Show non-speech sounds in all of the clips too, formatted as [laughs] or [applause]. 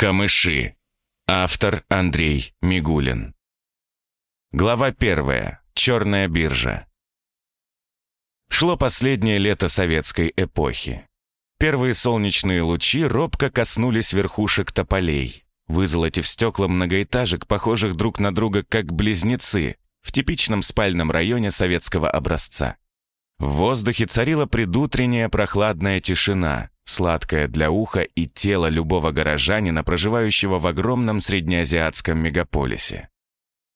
Камыши. Автор Андрей Мигулин. Глава первая. Черная биржа. Шло последнее лето советской эпохи. Первые солнечные лучи робко коснулись верхушек тополей, вызолотив стекла многоэтажек, похожих друг на друга как близнецы, в типичном спальном районе советского образца. В воздухе царила предутренняя прохладная тишина, сладкая для уха и тела любого горожанина, проживающего в огромном среднеазиатском мегаполисе.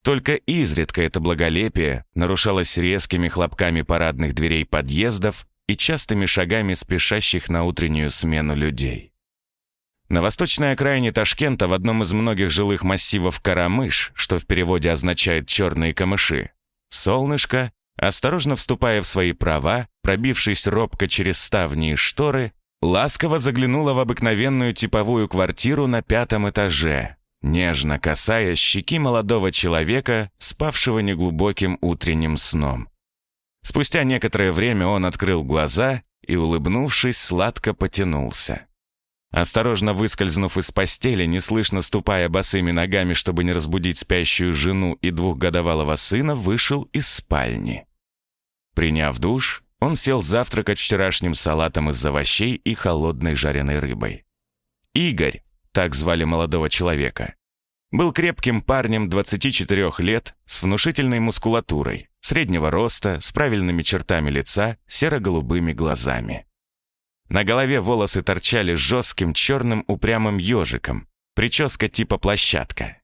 Только изредка это благолепие нарушалось резкими хлопками парадных дверей подъездов и частыми шагами спешащих на утреннюю смену людей. На восточной окраине Ташкента в одном из многих жилых массивов Карамыш, что в переводе означает «черные камыши», солнышко, осторожно вступая в свои права, пробившись робко через ставни и шторы, ласково заглянула в обыкновенную типовую квартиру на пятом этаже, нежно касаясь щеки молодого человека, спавшего неглубоким утренним сном. Спустя некоторое время он открыл глаза и, улыбнувшись, сладко потянулся. Осторожно выскользнув из постели, неслышно ступая босыми ногами, чтобы не разбудить спящую жену и двухгодовалого сына, вышел из спальни. Приняв душ, он сел завтракать вчерашним салатом из овощей и холодной жареной рыбой. Игорь, так звали молодого человека, был крепким парнем 24 лет с внушительной мускулатурой, среднего роста, с правильными чертами лица, серо-голубыми глазами. На голове волосы торчали жестким черным упрямым ежиком, прическа типа площадка.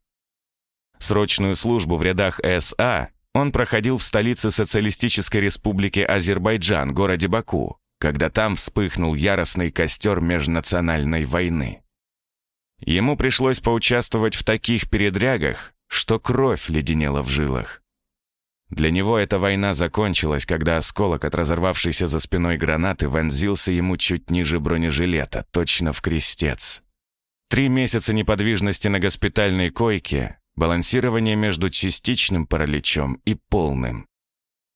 Срочную службу в рядах СА он проходил в столице Социалистической Республики Азербайджан, городе Баку, когда там вспыхнул яростный костер межнациональной войны. Ему пришлось поучаствовать в таких передрягах, что кровь леденела в жилах. Для него эта война закончилась, когда осколок от разорвавшейся за спиной гранаты вонзился ему чуть ниже бронежилета, точно в крестец. Три месяца неподвижности на госпитальной койке балансирование между частичным параличом и полным.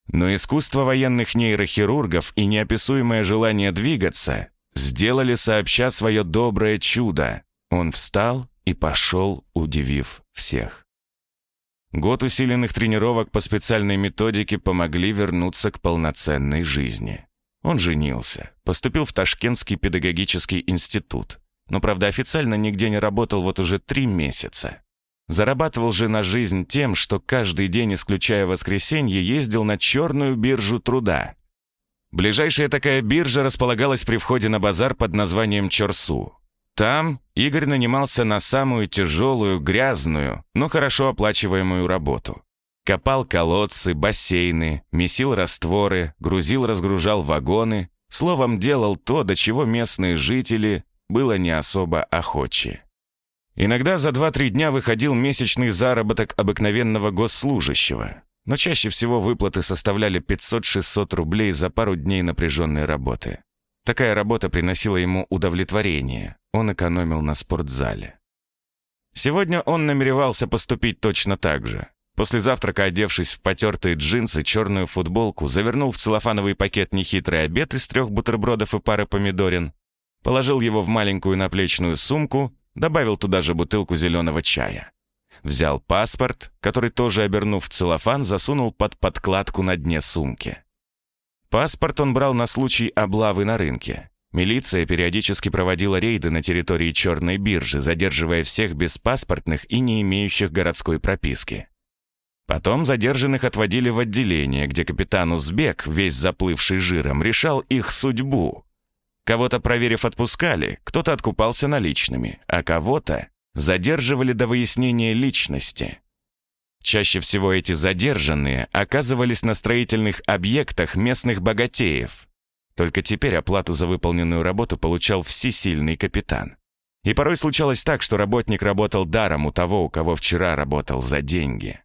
Но искусство военных нейрохирургов и неописуемое желание двигаться сделали сообща свое доброе чудо. Он встал и пошел, удивив всех. Год усиленных тренировок по специальной методике помогли вернуться к полноценной жизни. Он женился, поступил в Ташкентский педагогический институт, но, правда, официально нигде не работал вот уже три месяца. Зарабатывал же на жизнь тем, что каждый день, исключая воскресенье, ездил на черную биржу труда. Ближайшая такая биржа располагалась при входе на базар под названием Чорсу. Там Игорь нанимался на самую тяжелую, грязную, но хорошо оплачиваемую работу. Копал колодцы, бассейны, месил растворы, грузил-разгружал вагоны, словом, делал то, до чего местные жители было не особо охочи. Иногда за 2-3 дня выходил месячный заработок обыкновенного госслужащего, но чаще всего выплаты составляли 500-600 рублей за пару дней напряженной работы. Такая работа приносила ему удовлетворение, он экономил на спортзале. Сегодня он намеревался поступить точно так же. После завтрака, одевшись в потертые джинсы, черную футболку, завернул в целлофановый пакет нехитрый обед из трех бутербродов и пары помидорин, положил его в маленькую наплечную сумку Добавил туда же бутылку зеленого чая. Взял паспорт, который тоже, обернув в целлофан, засунул под подкладку на дне сумки. Паспорт он брал на случай облавы на рынке. Милиция периодически проводила рейды на территории черной биржи, задерживая всех беспаспортных и не имеющих городской прописки. Потом задержанных отводили в отделение, где капитан Узбек, весь заплывший жиром, решал их судьбу, Кого-то, проверив, отпускали, кто-то откупался наличными, а кого-то задерживали до выяснения личности. Чаще всего эти задержанные оказывались на строительных объектах местных богатеев. Только теперь оплату за выполненную работу получал всесильный капитан. И порой случалось так, что работник работал даром у того, у кого вчера работал за деньги.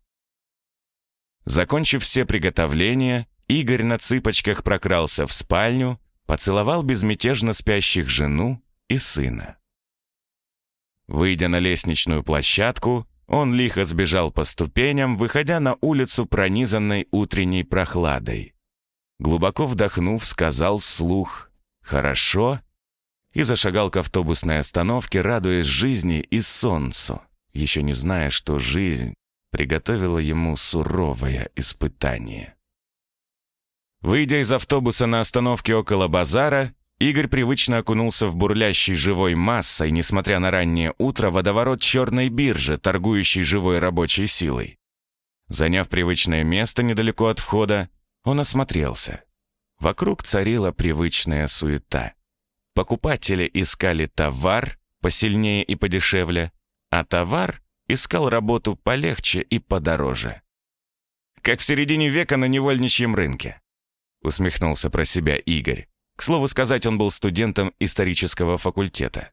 Закончив все приготовления, Игорь на цыпочках прокрался в спальню, поцеловал безмятежно спящих жену и сына. Выйдя на лестничную площадку, он лихо сбежал по ступеням, выходя на улицу, пронизанной утренней прохладой. Глубоко вдохнув, сказал вслух «Хорошо» и зашагал к автобусной остановке, радуясь жизни и солнцу, еще не зная, что жизнь приготовила ему суровое испытание. Выйдя из автобуса на остановке около базара, Игорь привычно окунулся в бурлящий живой массой, несмотря на раннее утро, водоворот черной биржи, торгующей живой рабочей силой. Заняв привычное место недалеко от входа, он осмотрелся. Вокруг царила привычная суета. Покупатели искали товар посильнее и подешевле, а товар искал работу полегче и подороже. Как в середине века на невольничьем рынке. Усмехнулся про себя Игорь. К слову сказать, он был студентом исторического факультета.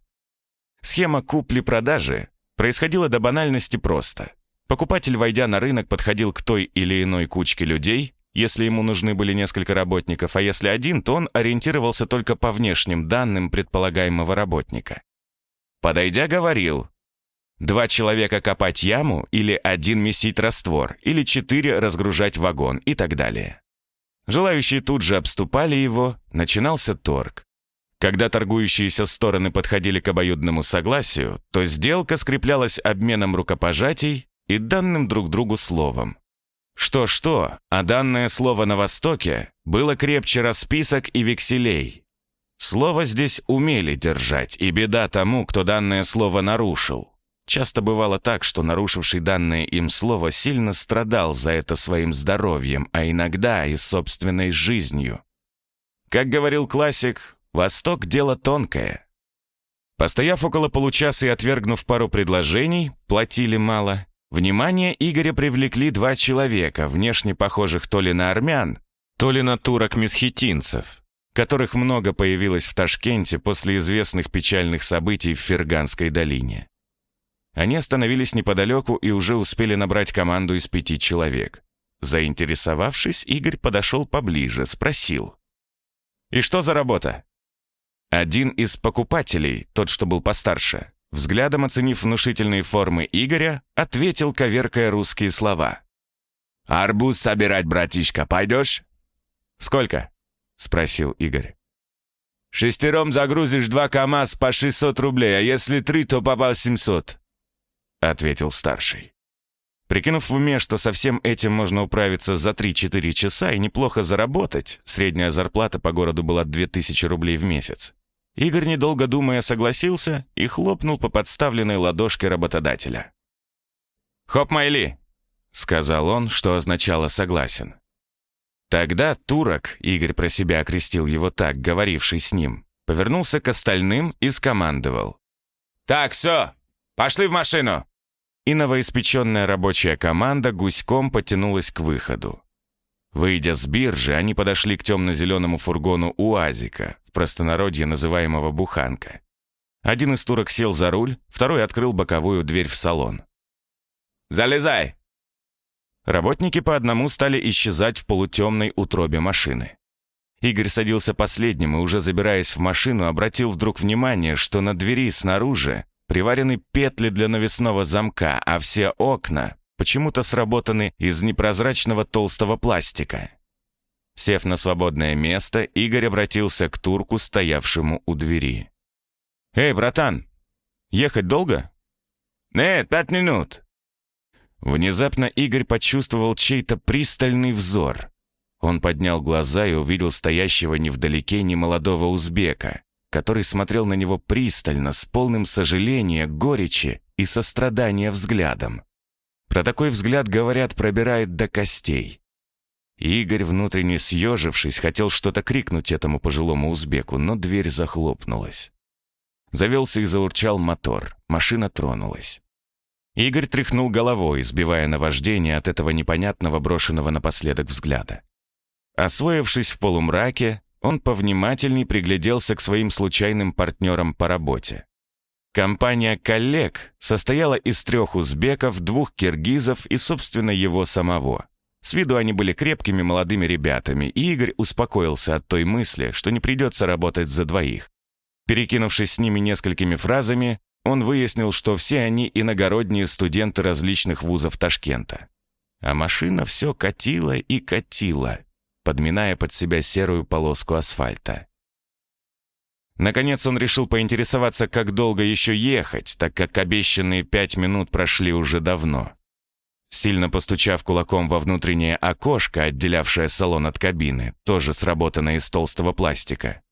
Схема купли-продажи происходила до банальности просто. Покупатель, войдя на рынок, подходил к той или иной кучке людей, если ему нужны были несколько работников, а если один, то он ориентировался только по внешним данным предполагаемого работника. Подойдя, говорил, два человека копать яму или один месить раствор, или четыре разгружать вагон и так далее. Желающие тут же обступали его, начинался торг. Когда торгующиеся стороны подходили к обоюдному согласию, то сделка скреплялась обменом рукопожатий и данным друг другу словом. Что-что, а данное слово на Востоке было крепче расписок и векселей. Слово здесь умели держать, и беда тому, кто данное слово нарушил. Часто бывало так, что нарушивший данное им слово сильно страдал за это своим здоровьем, а иногда и собственной жизнью. Как говорил классик, «Восток — дело тонкое». Постояв около получаса и отвергнув пару предложений, платили мало, внимание Игоря привлекли два человека, внешне похожих то ли на армян, то ли на турок-месхетинцев, которых много появилось в Ташкенте после известных печальных событий в Ферганской долине. Они остановились неподалеку и уже успели набрать команду из пяти человек. Заинтересовавшись, Игорь подошел поближе, спросил. «И что за работа?» Один из покупателей, тот, что был постарше, взглядом оценив внушительные формы Игоря, ответил, коверкая русские слова. «Арбуз собирать, братишка, пойдешь?» «Сколько?» — спросил Игорь. «Шестером загрузишь два КАМАЗ по 600 рублей, а если три, то по 800. — ответил старший. Прикинув в уме, что со всем этим можно управиться за 3-4 часа и неплохо заработать, средняя зарплата по городу была 2000 рублей в месяц, Игорь, недолго думая, согласился и хлопнул по подставленной ладошке работодателя. «Хоп, Майли!» — сказал он, что означало «согласен». Тогда турок, Игорь про себя окрестил его так, говоривший с ним, повернулся к остальным и скомандовал. «Так, все, Пошли в машину!» И новоиспеченная рабочая команда гуськом потянулась к выходу. Выйдя с биржи, они подошли к темно-зеленому фургону УАЗика, в простонародье называемого «Буханка». Один из турок сел за руль, второй открыл боковую дверь в салон. «Залезай!» Работники по одному стали исчезать в полутемной утробе машины. Игорь садился последним и, уже забираясь в машину, обратил вдруг внимание, что на двери снаружи приварены петли для навесного замка, а все окна почему-то сработаны из непрозрачного толстого пластика. Сев на свободное место, Игорь обратился к турку, стоявшему у двери. «Эй, братан, ехать долго?» «Нет, пять минут». Внезапно Игорь почувствовал чей-то пристальный взор. Он поднял глаза и увидел стоящего невдалеке немолодого узбека который смотрел на него пристально, с полным сожаления, горечи и сострадания взглядом. Про такой взгляд, говорят, пробирает до костей. Игорь, внутренне съежившись, хотел что-то крикнуть этому пожилому узбеку, но дверь захлопнулась. Завелся и заурчал мотор, машина тронулась. Игорь тряхнул головой, сбивая наваждение от этого непонятного брошенного напоследок взгляда. Освоившись в полумраке, он повнимательней пригляделся к своим случайным партнерам по работе. Компания коллег состояла из трех узбеков, двух киргизов и, собственно, его самого. С виду они были крепкими молодыми ребятами, и Игорь успокоился от той мысли, что не придется работать за двоих. Перекинувшись с ними несколькими фразами, он выяснил, что все они иногородние студенты различных вузов Ташкента. А машина все катила и катила, подминая под себя серую полоску асфальта. Наконец он решил поинтересоваться, как долго еще ехать, так как обещанные пять минут прошли уже давно. Сильно постучав кулаком во внутреннее окошко, отделявшее салон от кабины, тоже сработанное из толстого пластика,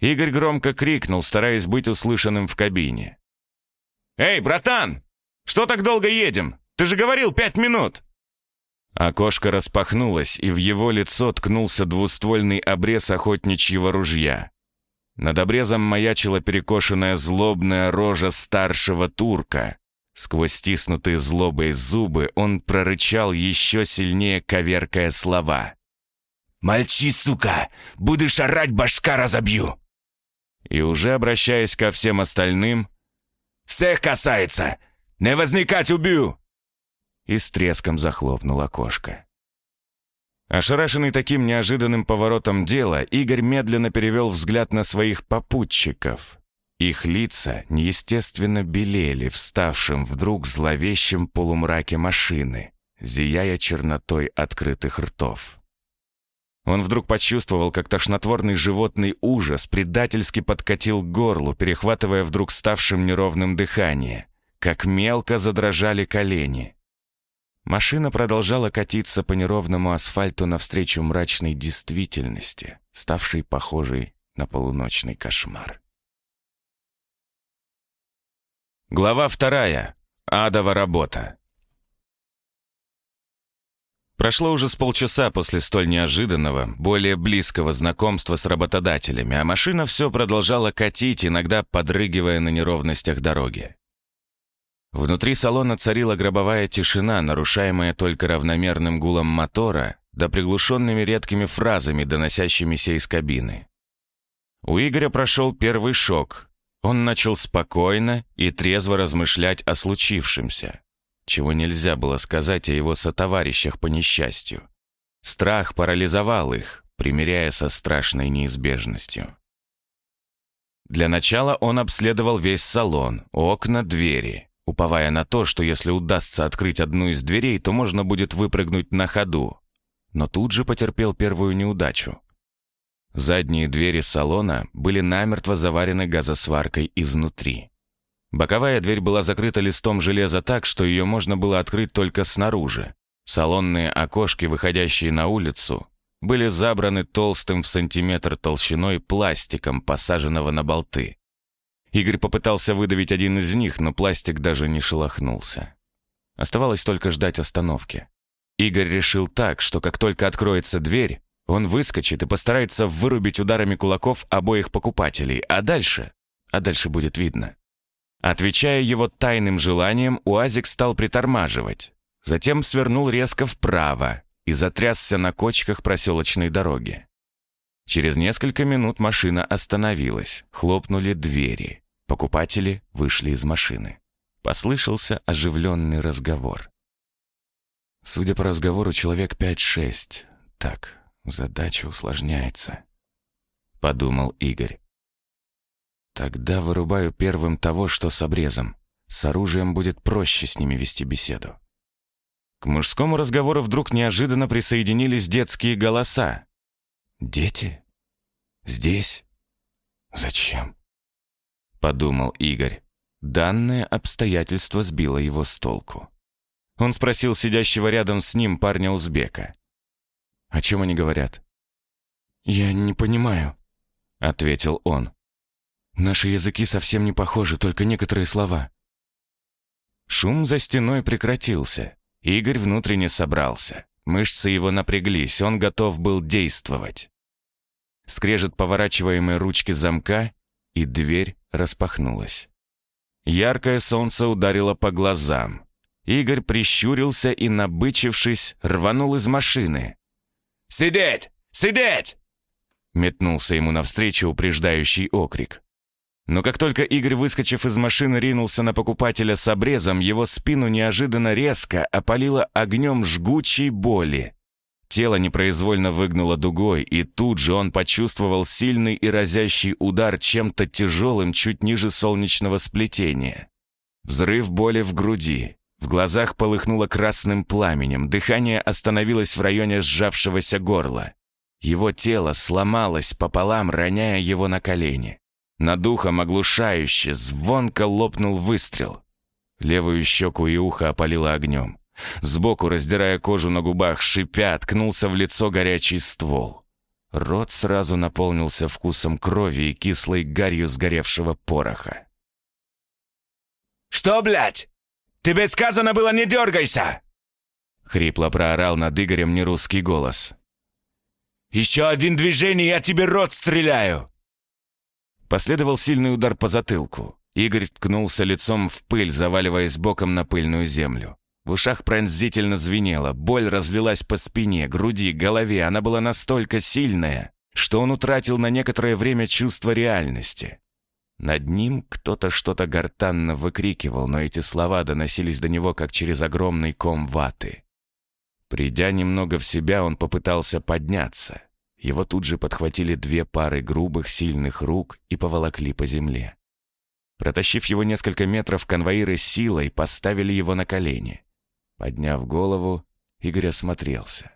Игорь громко крикнул, стараясь быть услышанным в кабине. «Эй, братан! Что так долго едем? Ты же говорил пять минут!» Окошко распахнулось, и в его лицо ткнулся двуствольный обрез охотничьего ружья. Над обрезом маячила перекошенная злобная рожа старшего турка. Сквозь стиснутые злобой зубы он прорычал еще сильнее, коверкая слова. «Мальчи, сука! Будешь орать, башка разобью!» И уже обращаясь ко всем остальным, «Всех касается! Не возникать, убью!» И с треском захлопнул окошко. Ошарашенный таким неожиданным поворотом дела, Игорь медленно перевел взгляд на своих попутчиков. Их лица неестественно белели вставшим вдруг зловещем полумраке машины, зияя чернотой открытых ртов. Он вдруг почувствовал, как тошнотворный животный ужас предательски подкатил к горлу, перехватывая вдруг ставшим неровным дыхание, как мелко задрожали колени. Машина продолжала катиться по неровному асфальту навстречу мрачной действительности, ставшей похожей на полуночный кошмар. Глава вторая. Адова работа. Прошло уже с полчаса после столь неожиданного, более близкого знакомства с работодателями, а машина все продолжала катить, иногда подрыгивая на неровностях дороги. Внутри салона царила гробовая тишина, нарушаемая только равномерным гулом мотора да приглушенными редкими фразами, доносящимися из кабины. У Игоря прошел первый шок. Он начал спокойно и трезво размышлять о случившемся, чего нельзя было сказать о его сотоварищах по несчастью. Страх парализовал их, примиряя со страшной неизбежностью. Для начала он обследовал весь салон, окна, двери, уповая на то, что если удастся открыть одну из дверей, то можно будет выпрыгнуть на ходу. Но тут же потерпел первую неудачу. Задние двери салона были намертво заварены газосваркой изнутри. Боковая дверь была закрыта листом железа так, что ее можно было открыть только снаружи. Салонные окошки, выходящие на улицу, были забраны толстым в сантиметр толщиной пластиком, посаженного на болты. Игорь попытался выдавить один из них, но пластик даже не шелохнулся. Оставалось только ждать остановки. Игорь решил так, что как только откроется дверь, он выскочит и постарается вырубить ударами кулаков обоих покупателей, а дальше? А дальше будет видно. Отвечая его тайным желанием, УАЗик стал притормаживать. Затем свернул резко вправо и затрясся на кочках проселочной дороги. Через несколько минут машина остановилась, хлопнули двери. Покупатели вышли из машины. Послышался оживленный разговор. Судя по разговору, человек пять-шесть. Так, задача усложняется. Подумал Игорь. Тогда вырубаю первым того, что с обрезом. С оружием будет проще с ними вести беседу. К мужскому разговору вдруг неожиданно присоединились детские голоса. «Дети? Здесь? Зачем?» Подумал Игорь. Данное обстоятельство сбило его с толку. Он спросил сидящего рядом с ним парня-узбека. «О чем они говорят?» «Я не понимаю», — ответил он. «Наши языки совсем не похожи, только некоторые слова». Шум за стеной прекратился. Игорь внутренне собрался. Мышцы его напряглись, он готов был действовать. Скрежет поворачиваемой ручки замка, и дверь распахнулась. Яркое солнце ударило по глазам. Игорь прищурился и, набычившись, рванул из машины. «Сидеть! Сидеть!» Метнулся ему навстречу упреждающий окрик. Но как только Игорь, выскочив из машины, ринулся на покупателя с обрезом, его спину неожиданно резко опалило огнем жгучей боли. Тело непроизвольно выгнуло дугой, и тут же он почувствовал сильный и разящий удар чем-то тяжелым чуть ниже солнечного сплетения. Взрыв боли в груди. В глазах полыхнуло красным пламенем, дыхание остановилось в районе сжавшегося горла. Его тело сломалось пополам, роняя его на колени. Над ухом оглушающе, звонко лопнул выстрел. Левую щеку и ухо опалило огнем. Сбоку, раздирая кожу на губах, шипя, ткнулся в лицо горячий ствол. Рот сразу наполнился вкусом крови и кислой гарью сгоревшего пороха. «Что, блядь? Тебе сказано было не дергайся!» Хрипло проорал над Игорем нерусский голос. «Еще один движение, я тебе рот стреляю!» Последовал сильный удар по затылку. Игорь ткнулся лицом в пыль, заваливаясь боком на пыльную землю. В ушах пронзительно звенело, боль разлилась по спине, груди, голове. Она была настолько сильная, что он утратил на некоторое время чувство реальности. Над ним кто-то что-то гортанно выкрикивал, но эти слова доносились до него, как через огромный ком ваты. Придя немного в себя, он попытался подняться. Его тут же подхватили две пары грубых, сильных рук и поволокли по земле. Протащив его несколько метров, конвоиры силой поставили его на колени. Подняв голову, Игорь осмотрелся.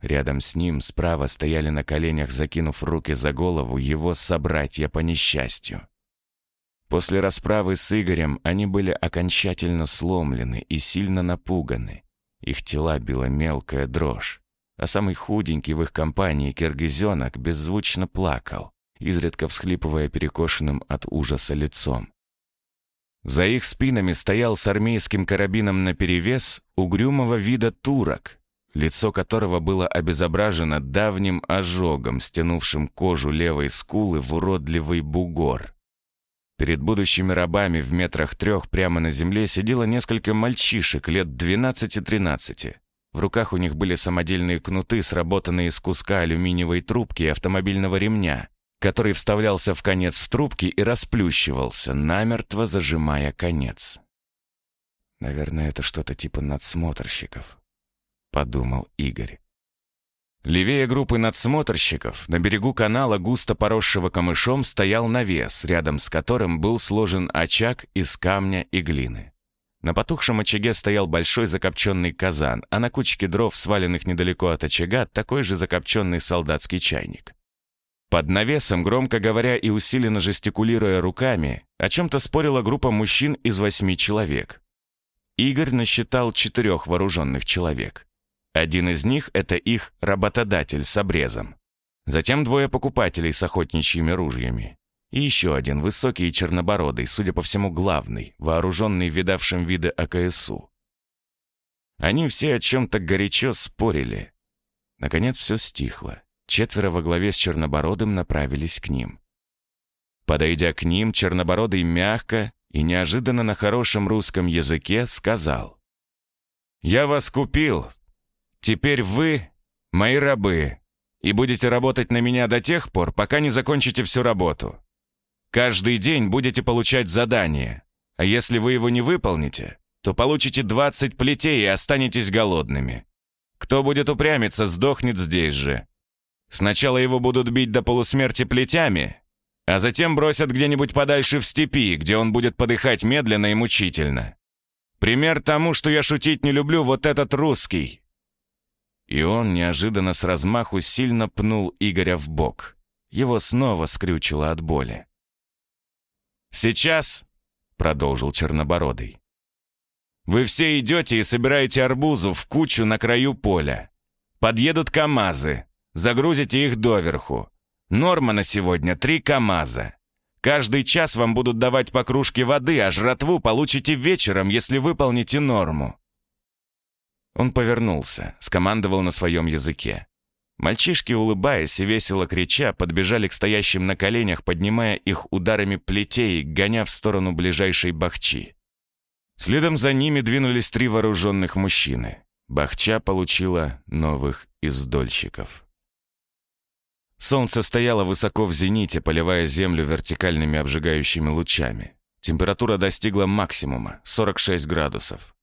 Рядом с ним справа стояли на коленях, закинув руки за голову, его собратья по несчастью. После расправы с Игорем они были окончательно сломлены и сильно напуганы. Их тела била мелкая дрожь а самый худенький в их компании киргизенок беззвучно плакал, изредка всхлипывая перекошенным от ужаса лицом. За их спинами стоял с армейским карабином наперевес угрюмого вида турок, лицо которого было обезображено давним ожогом, стянувшим кожу левой скулы в уродливый бугор. Перед будущими рабами в метрах трех прямо на земле сидело несколько мальчишек лет 12-13. В руках у них были самодельные кнуты, сработанные из куска алюминиевой трубки и автомобильного ремня, который вставлялся в конец в трубки и расплющивался, намертво зажимая конец. «Наверное, это что-то типа надсмотрщиков», — подумал Игорь. Левее группы надсмотрщиков на берегу канала, густо поросшего камышом, стоял навес, рядом с которым был сложен очаг из камня и глины. На потухшем очаге стоял большой закопченный казан, а на кучке дров, сваленных недалеко от очага, такой же закопченный солдатский чайник. Под навесом, громко говоря и усиленно жестикулируя руками, о чем-то спорила группа мужчин из восьми человек. Игорь насчитал четырех вооруженных человек. Один из них — это их работодатель с обрезом. Затем двое покупателей с охотничьими ружьями. И еще один, высокий и чернобородый, судя по всему, главный, вооруженный видавшим виды АКСУ. Они все о чем-то горячо спорили. Наконец все стихло. Четверо во главе с Чернобородым направились к ним. Подойдя к ним, Чернобородый мягко и неожиданно на хорошем русском языке сказал. «Я вас купил. Теперь вы мои рабы, и будете работать на меня до тех пор, пока не закончите всю работу. Каждый день будете получать задание, а если вы его не выполните, то получите 20 плетей и останетесь голодными. Кто будет упрямиться, сдохнет здесь же. Сначала его будут бить до полусмерти плетями, а затем бросят где-нибудь подальше в степи, где он будет подыхать медленно и мучительно. Пример тому, что я шутить не люблю, вот этот русский. И он неожиданно с размаху сильно пнул Игоря в бок. Его снова скрючило от боли. «Сейчас», — продолжил Чернобородый, «вы все идете и собираете арбузу в кучу на краю поля. Подъедут КАМАЗы, загрузите их доверху. Норма на сегодня — три КАМАЗа. Каждый час вам будут давать по кружке воды, а жратву получите вечером, если выполните норму». Он повернулся, скомандовал на своем языке. Мальчишки, улыбаясь и весело крича, подбежали к стоящим на коленях, поднимая их ударами плетей, гоня в сторону ближайшей бахчи. Следом за ними двинулись три вооруженных мужчины. Бахча получила новых издольщиков. Солнце стояло высоко в зените, поливая землю вертикальными обжигающими лучами. Температура достигла максимума — 46 градусов.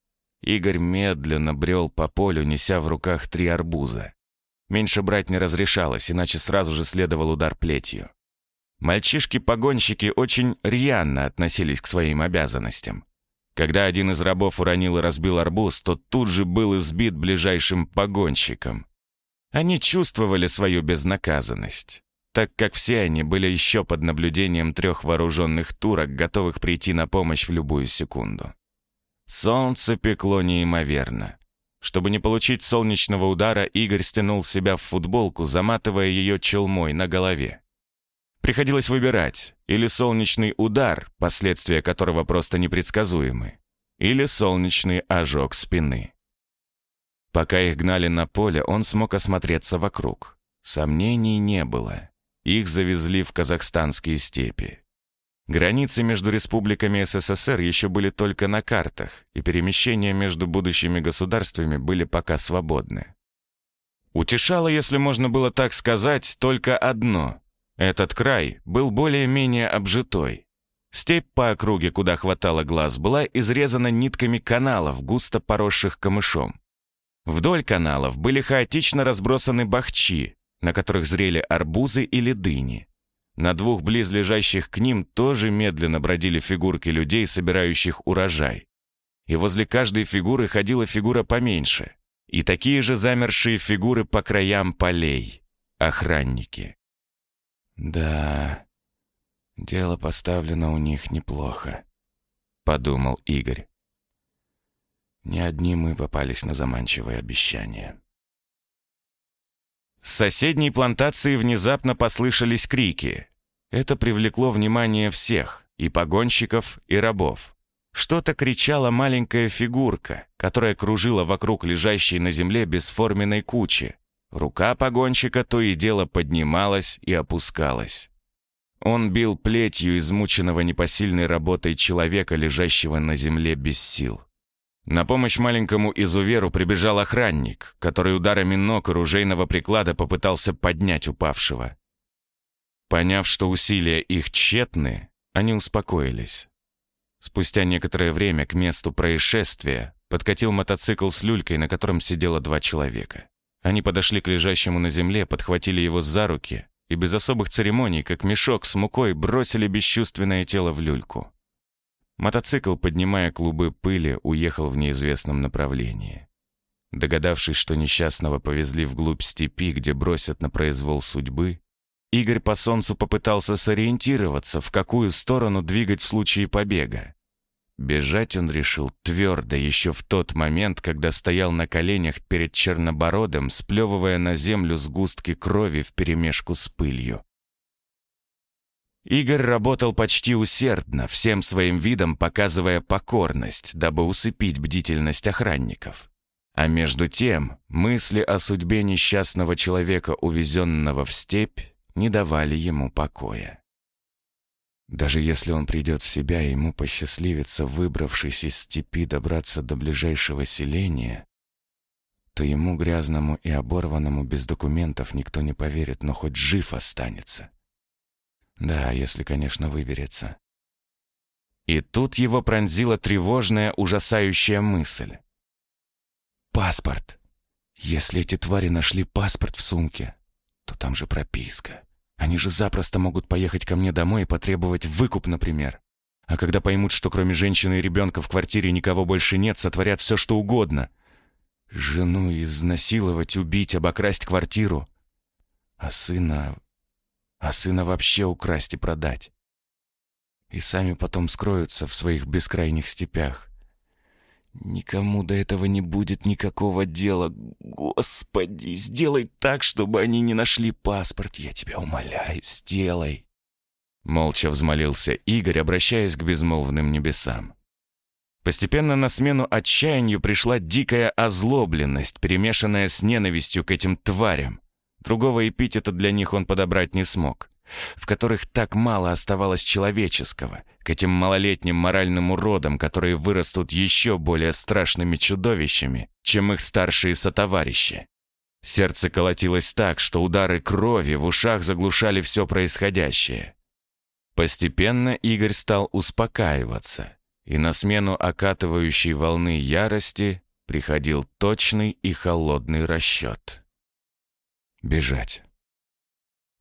Игорь медленно брел по полю, неся в руках три арбуза. Меньше брать не разрешалось, иначе сразу же следовал удар плетью. Мальчишки-погонщики очень рьяно относились к своим обязанностям. Когда один из рабов уронил и разбил арбуз, то тут же был избит ближайшим погонщиком. Они чувствовали свою безнаказанность. так как все они были еще под наблюдением трех вооруженных турок, готовых прийти на помощь в любую секунду. Солнце пекло неимоверно. Чтобы не получить солнечного удара, Игорь стянул себя в футболку, заматывая ее челмой на голове. Приходилось выбирать, или солнечный удар, последствия которого просто непредсказуемы, или солнечный ожог спины. Пока их гнали на поле, он смог осмотреться вокруг. Сомнений не было. Их завезли в казахстанские степи. Границы между республиками СССР еще были только на картах, и перемещения между будущими государствами были пока свободны. Утешало, если можно было так сказать, только одно. Этот край был более-менее обжитой. Степь по округе, куда хватало глаз, была изрезана нитками каналов, густо поросших камышом. Вдоль каналов были хаотично разбросаны бахчи, на которых зрели арбузы или дыни. На двух близлежащих к ним тоже медленно бродили фигурки людей, собирающих урожай. И возле каждой фигуры ходила фигура поменьше. И такие же замершие фигуры по краям полей. Охранники. «Да, дело поставлено у них неплохо», — подумал Игорь. Не одни мы попались на заманчивое обещание. С соседней плантации внезапно послышались крики. Это привлекло внимание всех, и погонщиков, и рабов. Что-то кричала маленькая фигурка, которая кружила вокруг лежащей на земле бесформенной кучи. Рука погонщика то и дело поднималась и опускалась. Он бил плетью измученного непосильной работой человека, лежащего на земле без сил. На помощь маленькому изуверу прибежал охранник, который ударами ног и ружейного приклада попытался поднять упавшего. Поняв, что усилия их тщетны, они успокоились. Спустя некоторое время к месту происшествия подкатил мотоцикл с люлькой, на котором сидело два человека. Они подошли к лежащему на земле, подхватили его за руки и без особых церемоний, как мешок с мукой, бросили бесчувственное тело в люльку. Мотоцикл, поднимая клубы пыли, уехал в неизвестном направлении. Догадавшись, что несчастного повезли вглубь степи, где бросят на произвол судьбы, Игорь по солнцу попытался сориентироваться, в какую сторону двигать в случае побега. Бежать он решил твердо еще в тот момент, когда стоял на коленях перед Чернобородом, сплевывая на землю сгустки крови вперемешку с пылью. Игорь работал почти усердно, всем своим видом показывая покорность, дабы усыпить бдительность охранников. А между тем, мысли о судьбе несчастного человека, увезенного в степь, не давали ему покоя. Даже если он придет в себя, ему посчастливится, выбравшись из степи, добраться до ближайшего селения, то ему, грязному и оборванному, без документов никто не поверит, но хоть жив останется. Да, если, конечно, выберется. И тут его пронзила тревожная, ужасающая мысль. Паспорт. Если эти твари нашли паспорт в сумке, то там же прописка. Они же запросто могут поехать ко мне домой и потребовать выкуп, например. А когда поймут, что кроме женщины и ребенка в квартире никого больше нет, сотворят все, что угодно. Жену изнасиловать, убить, обокрасть квартиру. А сына а сына вообще украсть и продать. И сами потом скроются в своих бескрайних степях. Никому до этого не будет никакого дела. Господи, сделай так, чтобы они не нашли паспорт. Я тебя умоляю, сделай. Молча взмолился Игорь, обращаясь к безмолвным небесам. Постепенно на смену отчаянию пришла дикая озлобленность, перемешанная с ненавистью к этим тварям. Другого эпитета для них он подобрать не смог, в которых так мало оставалось человеческого, к этим малолетним моральным уродам, которые вырастут еще более страшными чудовищами, чем их старшие сотоварищи. Сердце колотилось так, что удары крови в ушах заглушали все происходящее. Постепенно Игорь стал успокаиваться, и на смену окатывающей волны ярости приходил точный и холодный расчет. Бежать.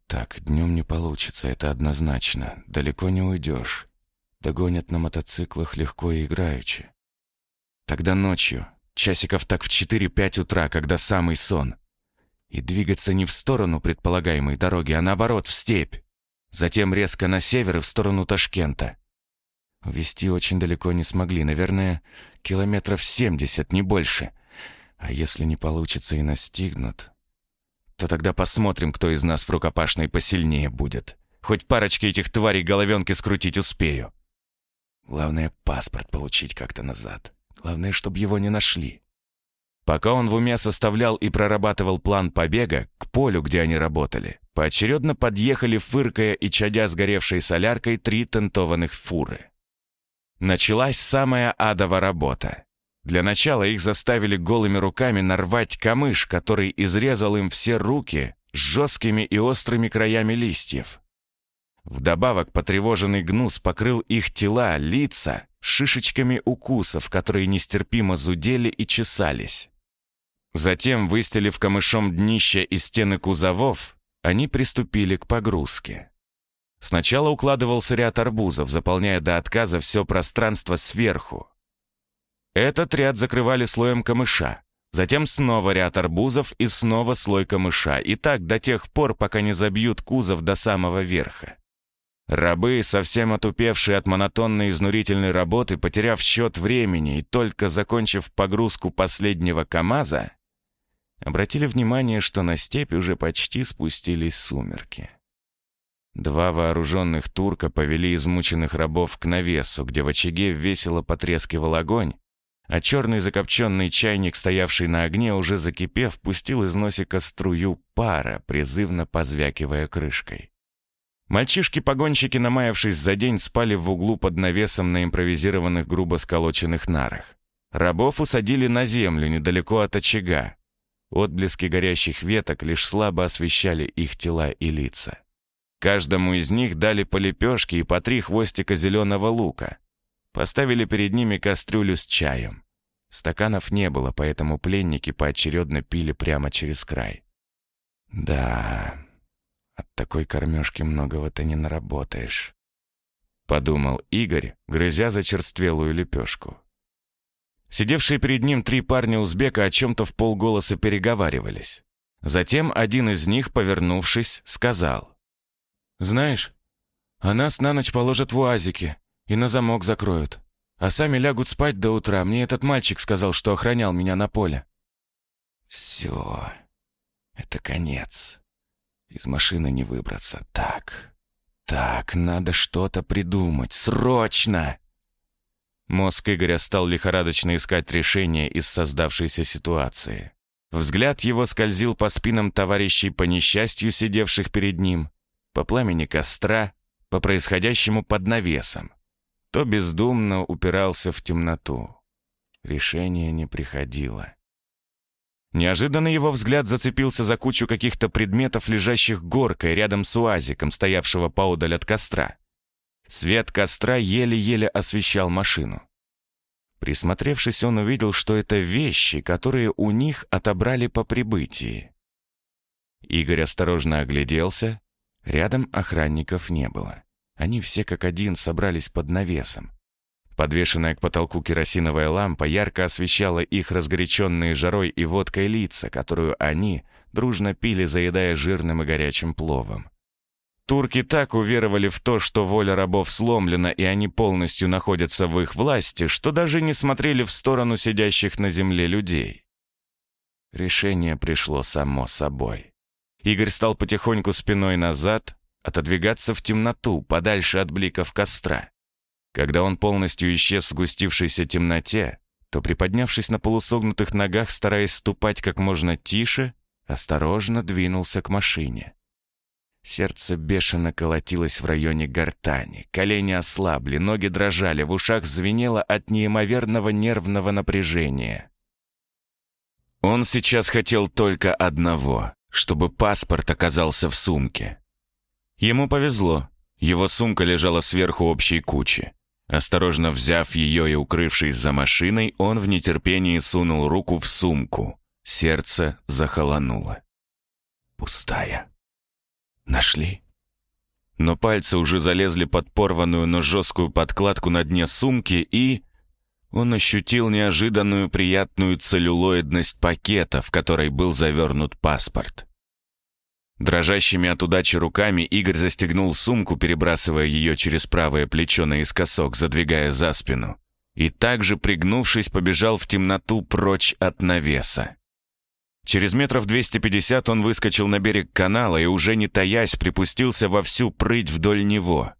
Так, днем не получится, это однозначно. Далеко не уйдешь. Догонят на мотоциклах легко и играючи. Тогда ночью, часиков так в 4-5 утра, когда самый сон. и двигаться не в сторону предполагаемой дороги, а наоборот, в степь. Затем резко на север и в сторону Ташкента. Увести очень далеко не смогли, наверное, километров семьдесят, не больше. А если не получится и настигнут, то тогда посмотрим, кто из нас в рукопашной посильнее будет. Хоть парочке этих тварей головенки скрутить успею. Главное, паспорт получить как-то назад. Главное, чтобы его не нашли. Пока он в уме составлял и прорабатывал план побега, к полю, где они работали, поочередно подъехали, фыркая и чадя сгоревшей соляркой, три тентованных фуры. Началась самая адова работа. Для начала их заставили голыми руками нарвать камыш, который изрезал им все руки с жесткими и острыми краями листьев. Вдобавок потревоженный гнус покрыл их тела, лица, шишечками укусов, которые нестерпимо зудели и чесались. Затем, выстелив камышом днище и стены кузовов, они приступили к погрузке. Сначала укладывался ряд арбузов, заполняя до отказа все пространство сверху. Этот ряд закрывали слоем камыша, затем снова ряд арбузов и снова слой камыша, и так до тех пор, пока не забьют кузов до самого верха. Рабы, совсем отупевшие от монотонной изнурительной работы, потеряв счет времени и только закончив погрузку последнего КАМАЗа, обратили внимание, что на степь уже почти спустились сумерки. Два вооруженных турка повели измученных рабов к навесу, где в очаге весело потрескивал огонь, а черный закопченный чайник, стоявший на огне, уже закипев, пустил из носика струю пара, призывно позвякивая крышкой. Мальчишки-погонщики, намаявшись за день, спали в углу под навесом на импровизированных грубо сколоченных нарах. Рабов усадили на землю недалеко от очага. Отблески горящих веток лишь слабо освещали их тела и лица. Каждому из них дали по лепешке и по три хвостика зеленого лука. Поставили перед ними кастрюлю с чаем. Стаканов не было, поэтому пленники поочередно пили прямо через край. Да, от такой кормежки многого-то не наработаешь. Подумал Игорь, грызя зачерствелую лепешку. Сидевшие перед ним три парня-узбека о чем-то в полголоса переговаривались. Затем один из них, повернувшись, сказал. «Знаешь, а нас на ночь положат в уазике и на замок закроют. А сами лягут спать до утра. Мне этот мальчик сказал, что охранял меня на поле». «Все, это конец», из машины не выбраться. Так, так, надо что-то придумать. Срочно! Мозг Игоря стал лихорадочно искать решение из создавшейся ситуации. Взгляд его скользил по спинам товарищей по несчастью, сидевших перед ним, по пламени костра, по происходящему под навесом. То бездумно упирался в темноту. Решение не приходило. Неожиданно его взгляд зацепился за кучу каких-то предметов, лежащих горкой рядом с уазиком, стоявшего поодаль от костра. Свет костра еле-еле освещал машину. Присмотревшись, он увидел, что это вещи, которые у них отобрали по прибытии. Игорь осторожно огляделся. Рядом охранников не было. Они все как один собрались под навесом. Подвешенная к потолку керосиновая лампа ярко освещала их разгоряченные жарой и водкой лица, которую они дружно пили, заедая жирным и горячим пловом. Турки так уверовали в то, что воля рабов сломлена и они полностью находятся в их власти, что даже не смотрели в сторону сидящих на земле людей. Решение пришло само собой. Игорь стал потихоньку спиной назад, отодвигаться в темноту, подальше от бликов костра. Когда он полностью исчез в сгустившейся темноте, то, приподнявшись на полусогнутых ногах, стараясь ступать как можно тише, осторожно двинулся к машине. Сердце бешено колотилось в районе гортани, колени ослабли, ноги дрожали, в ушах звенело от неимоверного нервного напряжения. Он сейчас хотел только одного, чтобы паспорт оказался в сумке. Ему повезло, его сумка лежала сверху общей кучи. Осторожно взяв ее и укрывшись за машиной, он в нетерпении сунул руку в сумку. Сердце захолонуло. Пустая. Нашли? Но пальцы уже залезли под порванную, но жесткую подкладку на дне сумки и... он ощутил неожиданную приятную целлюлоидность пакета, в который был завернут паспорт. Дрожащими от удачи руками Игорь застегнул сумку, перебрасывая ее через правое плечо наискосок, задвигая за спину, и также, пригнувшись, побежал в темноту прочь от навеса. Через метров 250 он выскочил на берег канала и, уже не таясь, припустился во всю прыть вдоль него.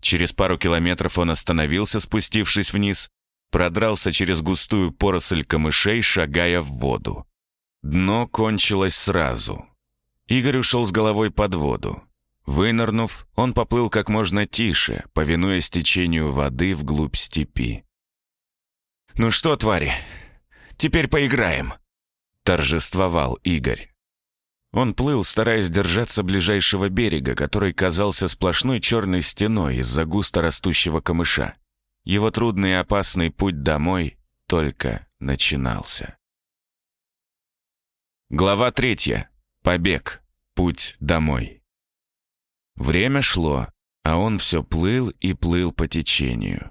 Через пару километров он остановился, спустившись вниз, продрался через густую поросль камышей, шагая в воду. Дно кончилось сразу. Игорь ушел с головой под воду. Вынырнув, он поплыл как можно тише, повинуясь течению воды вглубь степи. «Ну что, твари, теперь поиграем!» торжествовал Игорь. Он плыл, стараясь держаться ближайшего берега, который казался сплошной черной стеной из-за густо растущего камыша. Его трудный и опасный путь домой только начинался. Глава третья. Побег. Путь домой. Время шло, а он все плыл и плыл по течению.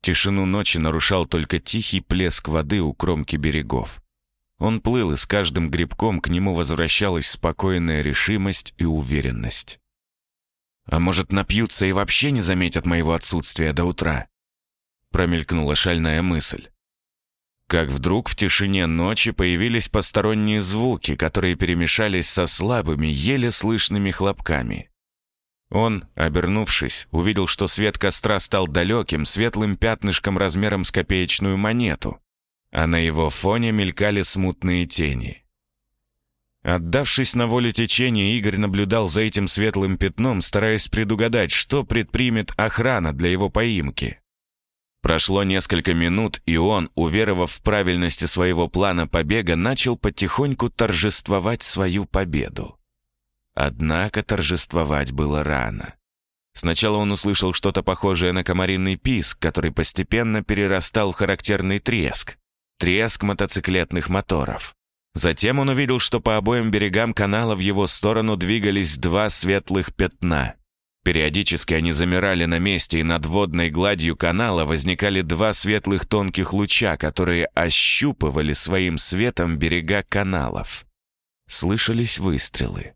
Тишину ночи нарушал только тихий плеск воды у кромки берегов. Он плыл, и с каждым грибком к нему возвращалась спокойная решимость и уверенность. «А может, напьются и вообще не заметят моего отсутствия до утра?» Промелькнула шальная мысль. Как вдруг в тишине ночи появились посторонние звуки, которые перемешались со слабыми, еле слышными хлопками. Он, обернувшись, увидел, что свет костра стал далеким, светлым пятнышком размером с копеечную монету а на его фоне мелькали смутные тени. Отдавшись на воле течения, Игорь наблюдал за этим светлым пятном, стараясь предугадать, что предпримет охрана для его поимки. Прошло несколько минут, и он, уверовав в правильности своего плана побега, начал потихоньку торжествовать свою победу. Однако торжествовать было рано. Сначала он услышал что-то похожее на комариный писк, который постепенно перерастал в характерный треск треск мотоциклетных моторов. Затем он увидел, что по обоим берегам канала в его сторону двигались два светлых пятна. Периодически они замирали на месте, и над водной гладью канала возникали два светлых тонких луча, которые ощупывали своим светом берега каналов. Слышались выстрелы.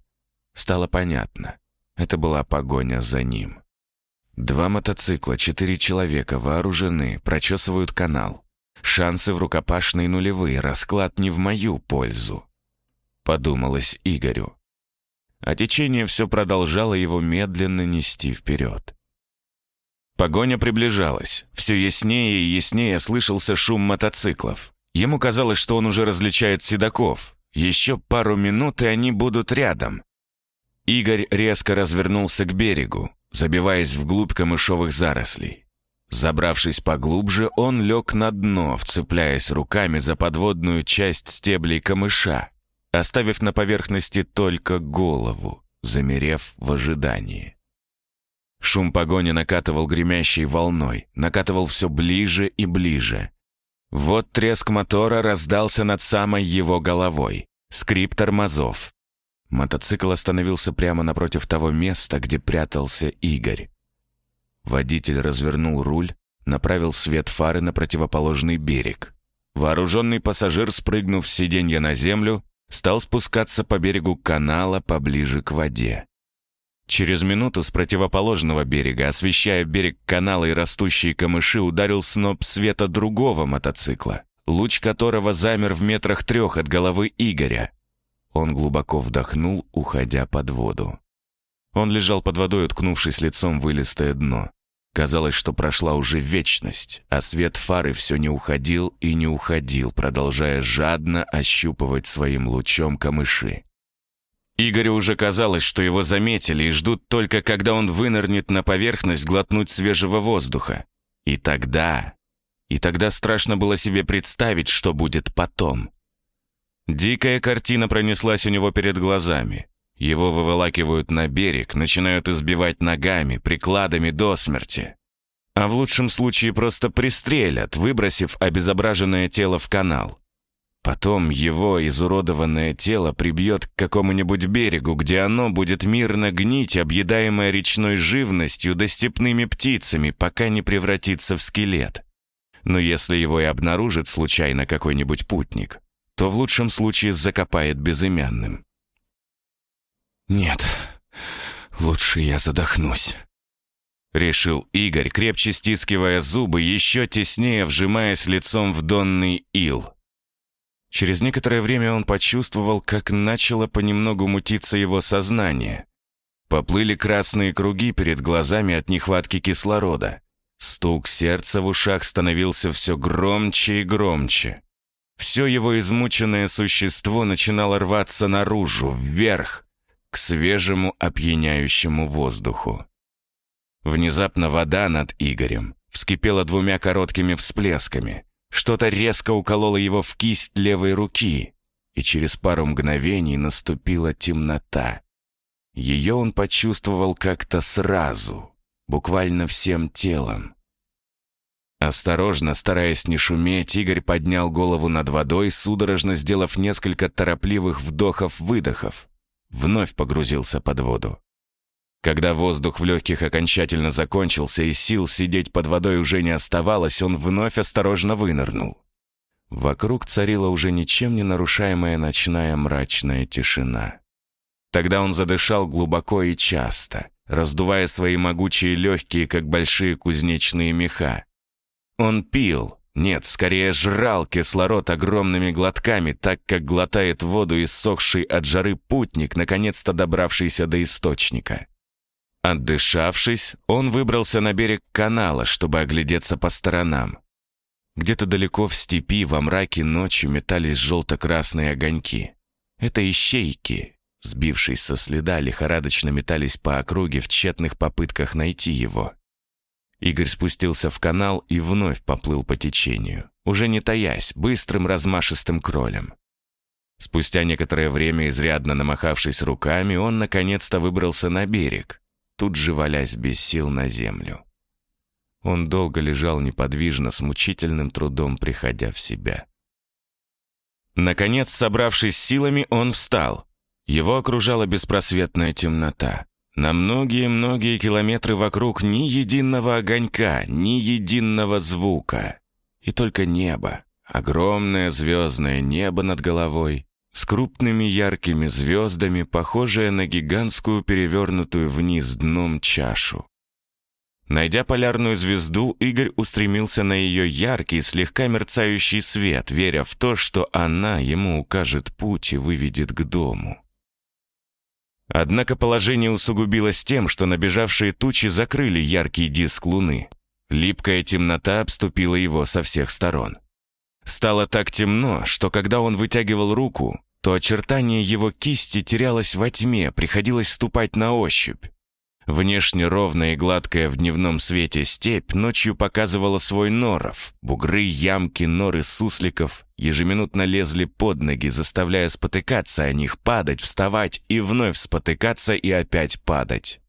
Стало понятно. Это была погоня за ним. Два мотоцикла, четыре человека вооружены, прочесывают канал. Шансы в рукопашной нулевые, расклад не в мою пользу. Подумалось Игорю. А течение все продолжало его медленно нести вперед. Погоня приближалась. Все яснее и яснее слышался шум мотоциклов. Ему казалось, что он уже различает седаков. Еще пару минут, и они будут рядом. Игорь резко развернулся к берегу, забиваясь вглубь камышовых зарослей. Забравшись поглубже, он лег на дно, вцепляясь руками за подводную часть стеблей камыша, оставив на поверхности только голову, замерев в ожидании. Шум погони накатывал гремящей волной, накатывал все ближе и ближе. Вот треск мотора раздался над самой его головой, скрип тормозов. Мотоцикл остановился прямо напротив того места, где прятался Игорь. Водитель развернул руль, направил свет фары на противоположный берег. Вооруженный пассажир, спрыгнув с сиденья на землю, стал спускаться по берегу канала поближе к воде. Через минуту с противоположного берега, освещая берег канала и растущие камыши, ударил сноп света другого мотоцикла, луч которого замер в метрах трех от головы Игоря. Он глубоко вдохнул, уходя под воду. Он лежал под водой, уткнувшись лицом в вылистое дно. Казалось, что прошла уже вечность, а свет фары все не уходил и не уходил, продолжая жадно ощупывать своим лучом камыши. Игорю уже казалось, что его заметили и ждут только, когда он вынырнет на поверхность глотнуть свежего воздуха. И тогда... И тогда страшно было себе представить, что будет потом. Дикая картина пронеслась у него перед глазами. Его выволакивают на берег, начинают избивать ногами, прикладами до смерти. А в лучшем случае просто пристрелят, выбросив обезображенное тело в канал. Потом его изуродованное тело прибьет к какому-нибудь берегу, где оно будет мирно гнить, объедаемое речной живностью да степными птицами, пока не превратится в скелет. Но если его и обнаружит случайно какой-нибудь путник, то в лучшем случае закопает безымянным. «Нет, лучше я задохнусь», — решил Игорь, крепче стискивая зубы, еще теснее вжимаясь лицом в донный ил. Через некоторое время он почувствовал, как начало понемногу мутиться его сознание. Поплыли красные круги перед глазами от нехватки кислорода. Стук сердца в ушах становился все громче и громче. Все его измученное существо начинало рваться наружу, вверх, к свежему опьяняющему воздуху. Внезапно вода над Игорем вскипела двумя короткими всплесками. Что-то резко укололо его в кисть левой руки, и через пару мгновений наступила темнота. Ее он почувствовал как-то сразу, буквально всем телом. Осторожно, стараясь не шуметь, Игорь поднял голову над водой, судорожно сделав несколько торопливых вдохов-выдохов. Вновь погрузился под воду. Когда воздух в легких окончательно закончился и сил сидеть под водой уже не оставалось, он вновь осторожно вынырнул. Вокруг царила уже ничем не нарушаемая ночная мрачная тишина. Тогда он задышал глубоко и часто, раздувая свои могучие легкие, как большие кузнечные меха. Он пил, нет, скорее жрал кислород огромными глотками, так как глотает воду иссохший от жары путник, наконец-то добравшийся до источника. Отдышавшись, он выбрался на берег канала, чтобы оглядеться по сторонам. Где-то далеко в степи во мраке ночью метались желто-красные огоньки. Это ищейки, сбившись со следа, лихорадочно метались по округе в тщетных попытках найти его. Игорь спустился в канал и вновь поплыл по течению, уже не таясь, быстрым размашистым кролем. Спустя некоторое время, изрядно намахавшись руками, он наконец-то выбрался на берег, тут же валясь без сил на землю. Он долго лежал неподвижно, с мучительным трудом приходя в себя. Наконец, собравшись силами, он встал. Его окружала беспросветная темнота. На многие-многие километры вокруг ни единого огонька, ни единого звука. И только небо, огромное звездное небо над головой, с крупными яркими звездами, похожее на гигантскую перевернутую вниз дном чашу. Найдя полярную звезду, Игорь устремился на ее яркий, слегка мерцающий свет, веря в то, что она ему укажет путь и выведет к дому. Однако положение усугубилось тем, что набежавшие тучи закрыли яркий диск луны. Липкая темнота обступила его со всех сторон. Стало так темно, что когда он вытягивал руку, то очертание его кисти терялось во тьме, приходилось ступать на ощупь. Внешне ровная и гладкая в дневном свете степь ночью показывала свой норов. Бугры, ямки, норы сусликов ежеминутно лезли под ноги, заставляя спотыкаться о них, падать, вставать и вновь спотыкаться и опять падать.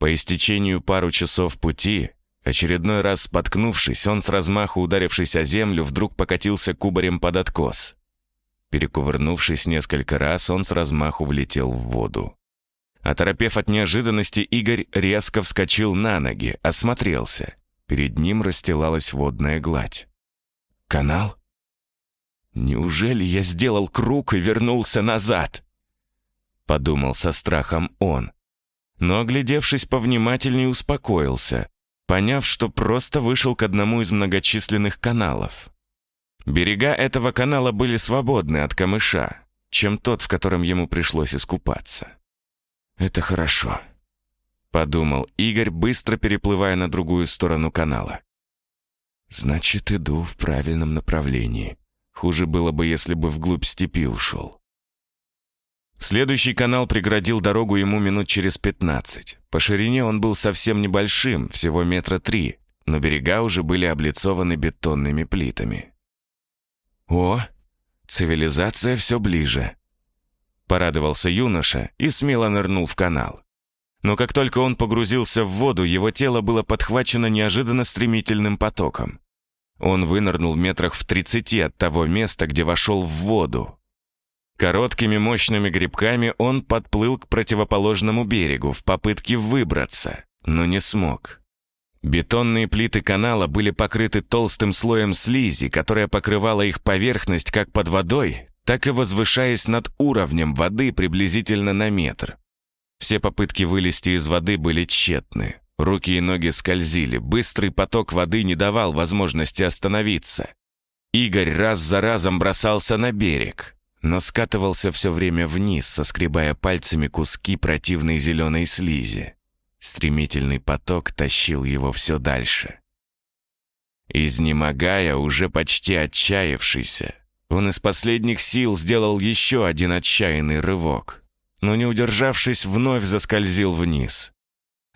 По истечению пару часов пути, очередной раз споткнувшись, он с размаху ударившись о землю, вдруг покатился кубарем под откос. Перекувырнувшись несколько раз, он с размаху влетел в воду. Оторопев от неожиданности, Игорь резко вскочил на ноги, осмотрелся. Перед ним расстилалась водная гладь. «Канал? Неужели я сделал круг и вернулся назад?» Подумал со страхом он. Но, оглядевшись повнимательнее, успокоился, поняв, что просто вышел к одному из многочисленных каналов. Берега этого канала были свободны от камыша, чем тот, в котором ему пришлось искупаться. «Это хорошо», — подумал Игорь, быстро переплывая на другую сторону канала. «Значит, иду в правильном направлении. Хуже было бы, если бы вглубь степи ушел». Следующий канал преградил дорогу ему минут через пятнадцать. По ширине он был совсем небольшим, всего метра три, но берега уже были облицованы бетонными плитами. «О, цивилизация все ближе», Порадовался юноша и смело нырнул в канал. Но как только он погрузился в воду, его тело было подхвачено неожиданно стремительным потоком. Он вынырнул метрах в тридцати от того места, где вошел в воду. Короткими мощными грибками он подплыл к противоположному берегу в попытке выбраться, но не смог. Бетонные плиты канала были покрыты толстым слоем слизи, которая покрывала их поверхность как под водой, так и возвышаясь над уровнем воды приблизительно на метр. Все попытки вылезти из воды были тщетны. Руки и ноги скользили, быстрый поток воды не давал возможности остановиться. Игорь раз за разом бросался на берег, но скатывался все время вниз, соскребая пальцами куски противной зеленой слизи. Стремительный поток тащил его все дальше. Изнемогая, уже почти отчаявшийся, он из последних сил сделал еще один отчаянный рывок, но, не удержавшись, вновь заскользил вниз.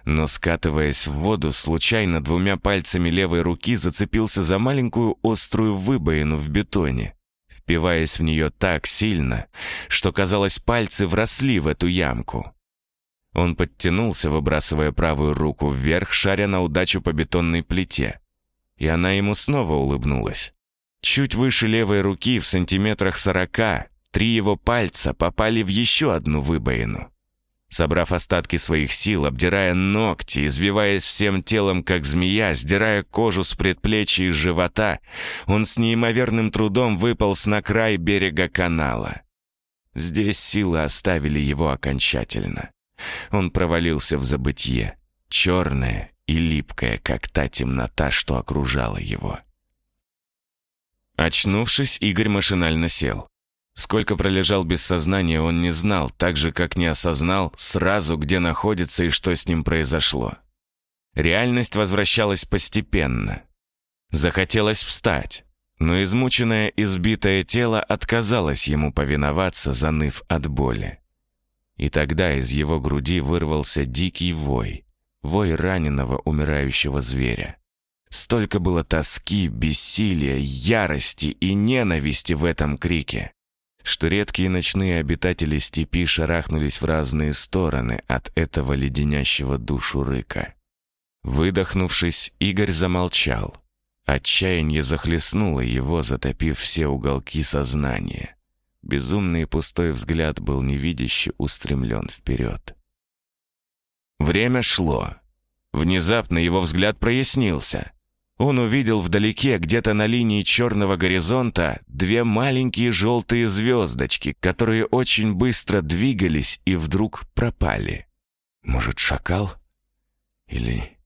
Но, скатываясь в воду, случайно двумя пальцами левой руки зацепился за маленькую острую выбоину в бетоне, впиваясь в нее так сильно, что, казалось, пальцы вросли в эту ямку. Он подтянулся, выбрасывая правую руку вверх, шаря на удачу по бетонной плите. И она ему снова улыбнулась. Чуть выше левой руки, в сантиметрах сорока, три его пальца попали в еще одну выбоину. Собрав остатки своих сил, обдирая ногти, извиваясь всем телом, как змея, сдирая кожу с предплечья и живота, он с неимоверным трудом выполз на край берега канала. Здесь силы оставили его окончательно. Он провалился в забытье, черное и липкое, как та темнота, что окружала его. Очнувшись, Игорь машинально сел. Сколько пролежал без сознания, он не знал, так же, как не осознал сразу, где находится и что с ним произошло. Реальность возвращалась постепенно. Захотелось встать, но измученное, избитое тело отказалось ему повиноваться, заныв от боли. И тогда из его груди вырвался дикий вой, вой раненого умирающего зверя. Столько было тоски, бессилия, ярости и ненависти в этом крике, что редкие ночные обитатели степи шарахнулись в разные стороны от этого леденящего душу рыка. Выдохнувшись, Игорь замолчал. Отчаяние захлестнуло его, затопив все уголки сознания. Безумный и пустой взгляд был невидяще устремлен вперед. Время шло. Внезапно его взгляд прояснился. Он увидел вдалеке, где-то на линии черного горизонта, две маленькие желтые звездочки, которые очень быстро двигались и вдруг пропали. Может, шакал? Или...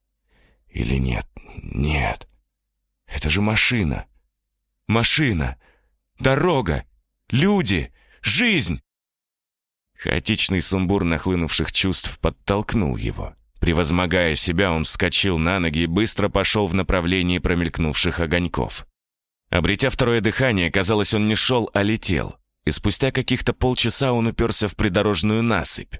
или нет? Нет. Это же машина. Машина. Дорога. Люди! Жизнь!» Хаотичный сумбур нахлынувших чувств подтолкнул его. Превозмогая себя, он вскочил на ноги и быстро пошел в направлении промелькнувших огоньков. Обретя второе дыхание, казалось, он не шел, а летел. И спустя каких-то полчаса он уперся в придорожную насыпь.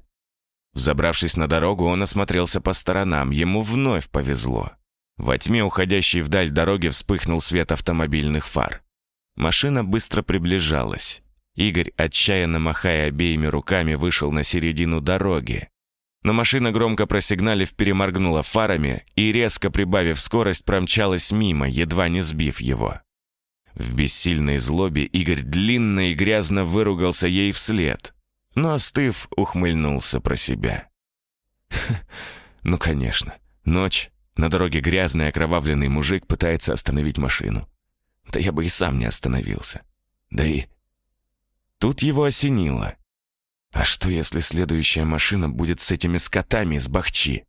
Взобравшись на дорогу, он осмотрелся по сторонам. Ему вновь повезло. Во тьме, уходящей вдаль дороги, вспыхнул свет автомобильных фар. Машина быстро приближалась. Игорь, отчаянно махая обеими руками, вышел на середину дороги. Но машина, громко просигналив, переморгнула фарами и, резко прибавив скорость, промчалась мимо, едва не сбив его. В бессильной злобе Игорь длинно и грязно выругался ей вслед, но, остыв, ухмыльнулся про себя. [laughs] «Ну, конечно. Ночь. На дороге грязный окровавленный мужик пытается остановить машину. Да я бы и сам не остановился. Да и... Тут его осенило. А что, если следующая машина будет с этими скотами из Бахчи?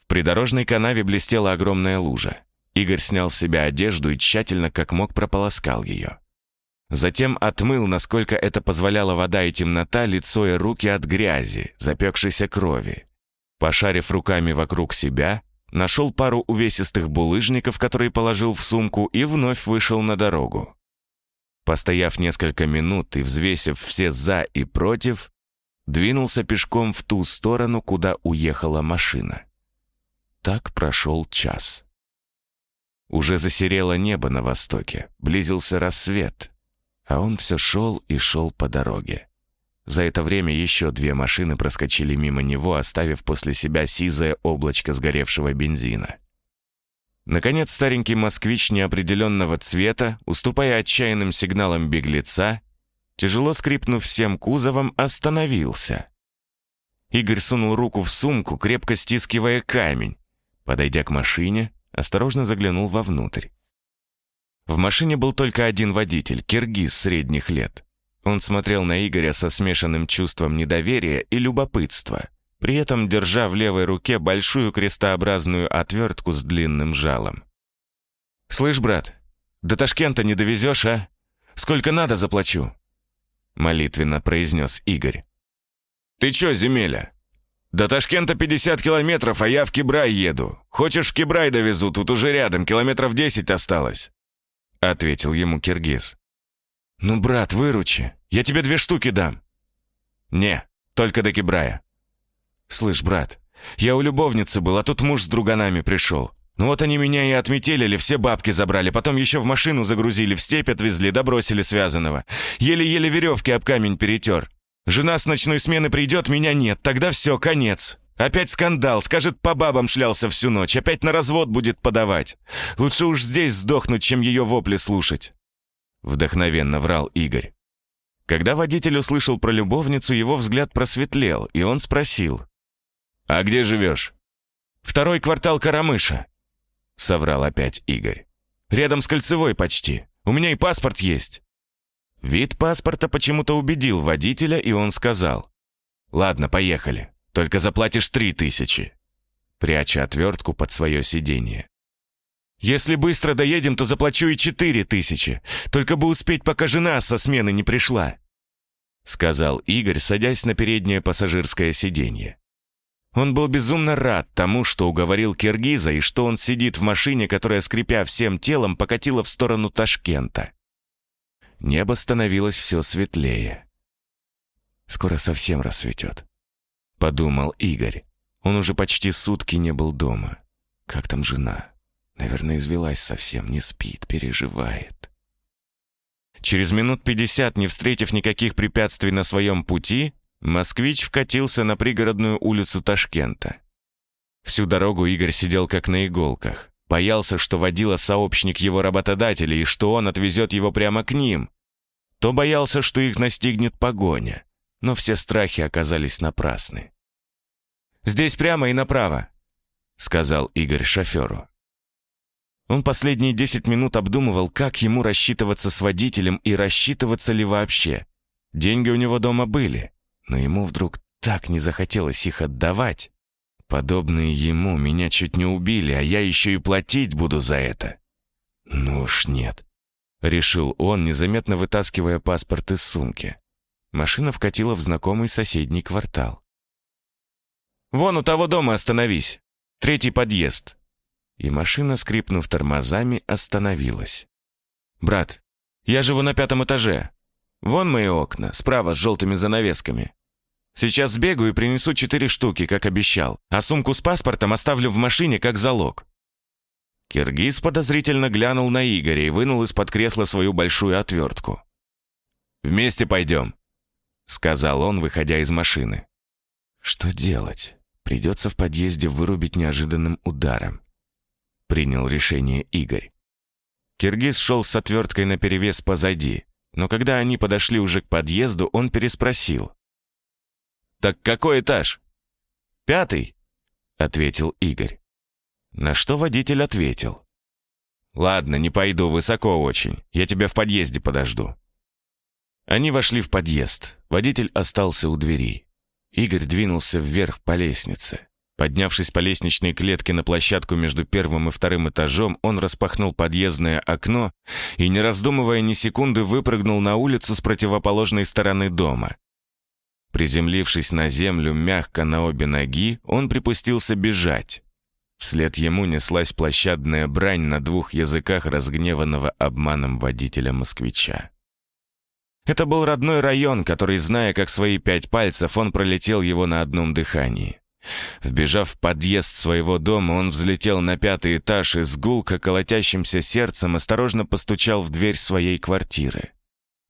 В придорожной канаве блестела огромная лужа. Игорь снял с себя одежду и тщательно, как мог, прополоскал ее. Затем отмыл, насколько это позволяла вода и темнота, лицо и руки от грязи, запекшейся крови. Пошарив руками вокруг себя, нашел пару увесистых булыжников, которые положил в сумку, и вновь вышел на дорогу. Постояв несколько минут и взвесив все «за» и «против», двинулся пешком в ту сторону, куда уехала машина. Так прошел час. Уже засерело небо на востоке, близился рассвет, а он все шел и шел по дороге. За это время еще две машины проскочили мимо него, оставив после себя сизое облачко сгоревшего бензина. Наконец, старенький москвич неопределенного цвета, уступая отчаянным сигналам беглеца, тяжело скрипнув всем кузовом, остановился. Игорь сунул руку в сумку, крепко стискивая камень. Подойдя к машине, осторожно заглянул вовнутрь. В машине был только один водитель, киргиз средних лет. Он смотрел на Игоря со смешанным чувством недоверия и любопытства, при этом держа в левой руке большую крестообразную отвертку с длинным жалом. «Слышь, брат, до Ташкента не довезешь, а? Сколько надо, заплачу!» Молитвенно произнес Игорь. «Ты чё, земеля? До Ташкента 50 километров, а я в Кибрай еду. Хочешь, в Кибрай довезу, тут уже рядом, километров 10 осталось», — ответил ему Киргиз. «Ну, брат, выручи, я тебе две штуки дам». «Не, только до Кибрая». «Слышь, брат, я у любовницы был, а тут муж с друганами пришел. Ну вот они меня и отметелили, все бабки забрали, потом еще в машину загрузили, в степь отвезли, добросили связанного. Еле-еле веревки об камень перетер. Жена с ночной смены придет, меня нет, тогда все, конец. Опять скандал, скажет, по бабам шлялся всю ночь, опять на развод будет подавать. Лучше уж здесь сдохнуть, чем ее вопли слушать. Вдохновенно врал Игорь. Когда водитель услышал про любовницу, его взгляд просветлел, и он спросил. «А где живешь?» «Второй квартал Карамыша», — соврал опять Игорь. «Рядом с Кольцевой почти. У меня и паспорт есть». Вид паспорта почему-то убедил водителя, и он сказал. «Ладно, поехали. Только заплатишь три тысячи», пряча отвертку под свое сиденье. «Если быстро доедем, то заплачу и четыре тысячи. Только бы успеть, пока жена со смены не пришла», сказал Игорь, садясь на переднее пассажирское сиденье. Он был безумно рад тому, что уговорил Киргиза и что он сидит в машине, которая, скрипя всем телом, покатила в сторону Ташкента. Небо становилось все светлее. «Скоро совсем рассветет», — подумал Игорь. Он уже почти сутки не был дома. Как там жена? Наверное, извелась совсем, не спит, переживает. Через минут пятьдесят, не встретив никаких препятствий на своем пути, Москвич вкатился на пригородную улицу Ташкента. Всю дорогу Игорь сидел как на иголках. Боялся, что водила сообщник его работодателя и что он отвезет его прямо к ним. То боялся, что их настигнет погоня. Но все страхи оказались напрасны. «Здесь прямо и направо», — сказал Игорь шоферу. Он последние десять минут обдумывал, как ему рассчитываться с водителем и рассчитываться ли вообще. Деньги у него дома были но ему вдруг так не захотелось их отдавать. Подобные ему меня чуть не убили, а я еще и платить буду за это. Ну уж нет. Решил он, незаметно вытаскивая паспорт из сумки. Машина вкатила в знакомый соседний квартал. «Вон у того дома остановись. Третий подъезд». И машина, скрипнув тормозами, остановилась. «Брат, я живу на пятом этаже. Вон мои окна, справа с желтыми занавесками. Сейчас сбегаю и принесу четыре штуки, как обещал, а сумку с паспортом оставлю в машине как залог». Киргиз подозрительно глянул на Игоря и вынул из-под кресла свою большую отвертку. «Вместе пойдем», — сказал он, выходя из машины. «Что делать? Придется в подъезде вырубить неожиданным ударом», — принял решение Игорь. Киргиз шел с отверткой наперевес позади, но когда они подошли уже к подъезду, он переспросил. «Так какой этаж?» «Пятый», — ответил Игорь. На что водитель ответил. «Ладно, не пойду, высоко очень. Я тебя в подъезде подожду». Они вошли в подъезд. Водитель остался у двери. Игорь двинулся вверх по лестнице. Поднявшись по лестничной клетке на площадку между первым и вторым этажом, он распахнул подъездное окно и, не раздумывая ни секунды, выпрыгнул на улицу с противоположной стороны дома. Приземлившись на землю мягко на обе ноги, он припустился бежать. Вслед ему неслась площадная брань на двух языках разгневанного обманом водителя-москвича. Это был родной район, который, зная как свои пять пальцев, он пролетел его на одном дыхании. Вбежав в подъезд своего дома, он взлетел на пятый этаж и с гулко колотящимся сердцем осторожно постучал в дверь своей квартиры.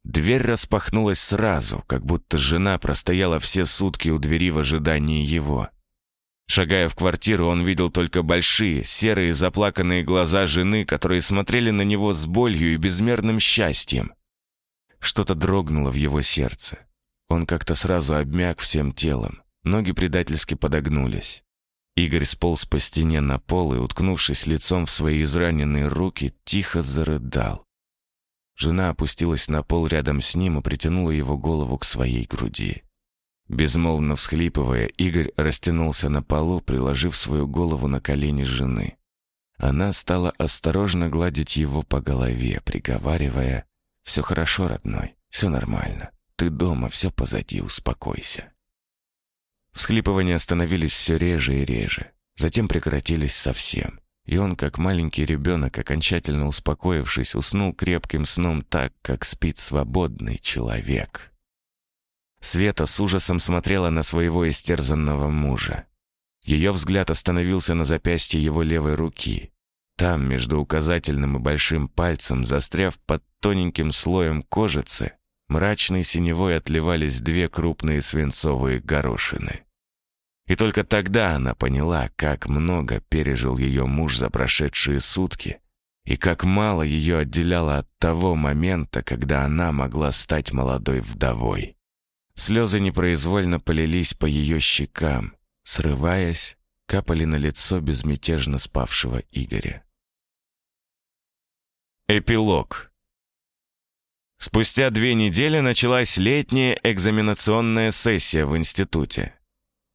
Дверь распахнулась сразу, как будто жена простояла все сутки у двери в ожидании его. Шагая в квартиру, он видел только большие, серые, заплаканные глаза жены, которые смотрели на него с болью и безмерным счастьем. Что-то дрогнуло в его сердце. Он как-то сразу обмяк всем телом, ноги предательски подогнулись. Игорь сполз по стене на пол и, уткнувшись лицом в свои израненные руки, тихо зарыдал. Жена опустилась на пол рядом с ним и притянула его голову к своей груди. Безмолвно всхлипывая, Игорь растянулся на полу, приложив свою голову на колени жены. Она стала осторожно гладить его по голове, приговаривая «Все хорошо, родной, все нормально. Ты дома, все позади, успокойся». Всхлипывания становились все реже и реже, затем прекратились совсем. И он, как маленький ребенок, окончательно успокоившись, уснул крепким сном так, как спит свободный человек. Света с ужасом смотрела на своего истерзанного мужа. Ее взгляд остановился на запястье его левой руки. Там, между указательным и большим пальцем, застряв под тоненьким слоем кожицы, мрачной синевой отливались две крупные свинцовые горошины. И только тогда она поняла, как много пережил ее муж за прошедшие сутки и как мало ее отделяло от того момента, когда она могла стать молодой вдовой. Слезы непроизвольно полились по ее щекам, срываясь, капали на лицо безмятежно спавшего Игоря. Эпилог Спустя две недели началась летняя экзаменационная сессия в институте.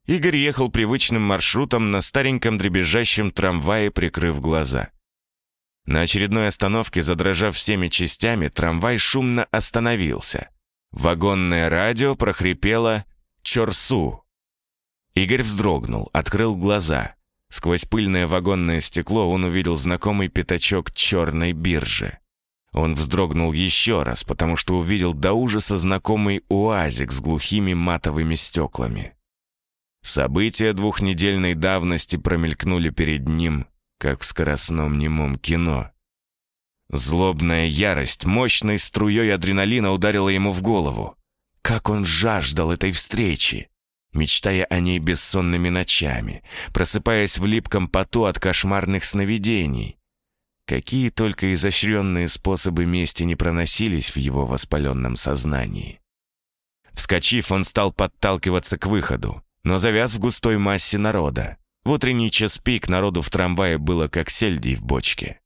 Игорь ехал привычным маршрутом на стареньком дребезжащем трамвае, прикрыв глаза. На очередной остановке, задрожав всеми частями, трамвай шумно остановился. Вагонное радио прохрипело «Чорсу». Игорь вздрогнул, открыл глаза. Сквозь пыльное вагонное стекло он увидел знакомый пятачок черной биржи. Он вздрогнул еще раз, потому что увидел до ужаса знакомый уазик с глухими матовыми стеклами. События двухнедельной давности промелькнули перед ним, как в скоростном немом кино. Злобная ярость мощной струей адреналина ударила ему в голову. Как он жаждал этой встречи, мечтая о ней бессонными ночами, просыпаясь в липком поту от кошмарных сновидений. Какие только изощренные способы мести не проносились в его воспаленном сознании. Вскочив, он стал подталкиваться к выходу но завяз в густой массе народа. В утренний час пик народу в трамвае было как сельдей в бочке.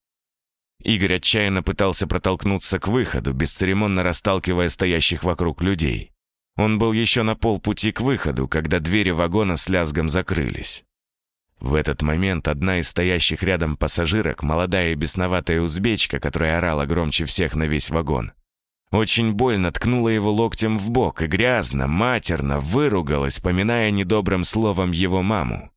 Игорь отчаянно пытался протолкнуться к выходу, бесцеремонно расталкивая стоящих вокруг людей. Он был еще на полпути к выходу, когда двери вагона с лязгом закрылись. В этот момент одна из стоящих рядом пассажирок, молодая и бесноватая узбечка, которая орала громче всех на весь вагон, очень больно ткнула его локтем в бок и грязно, матерно выругалась, поминая недобрым словом его маму.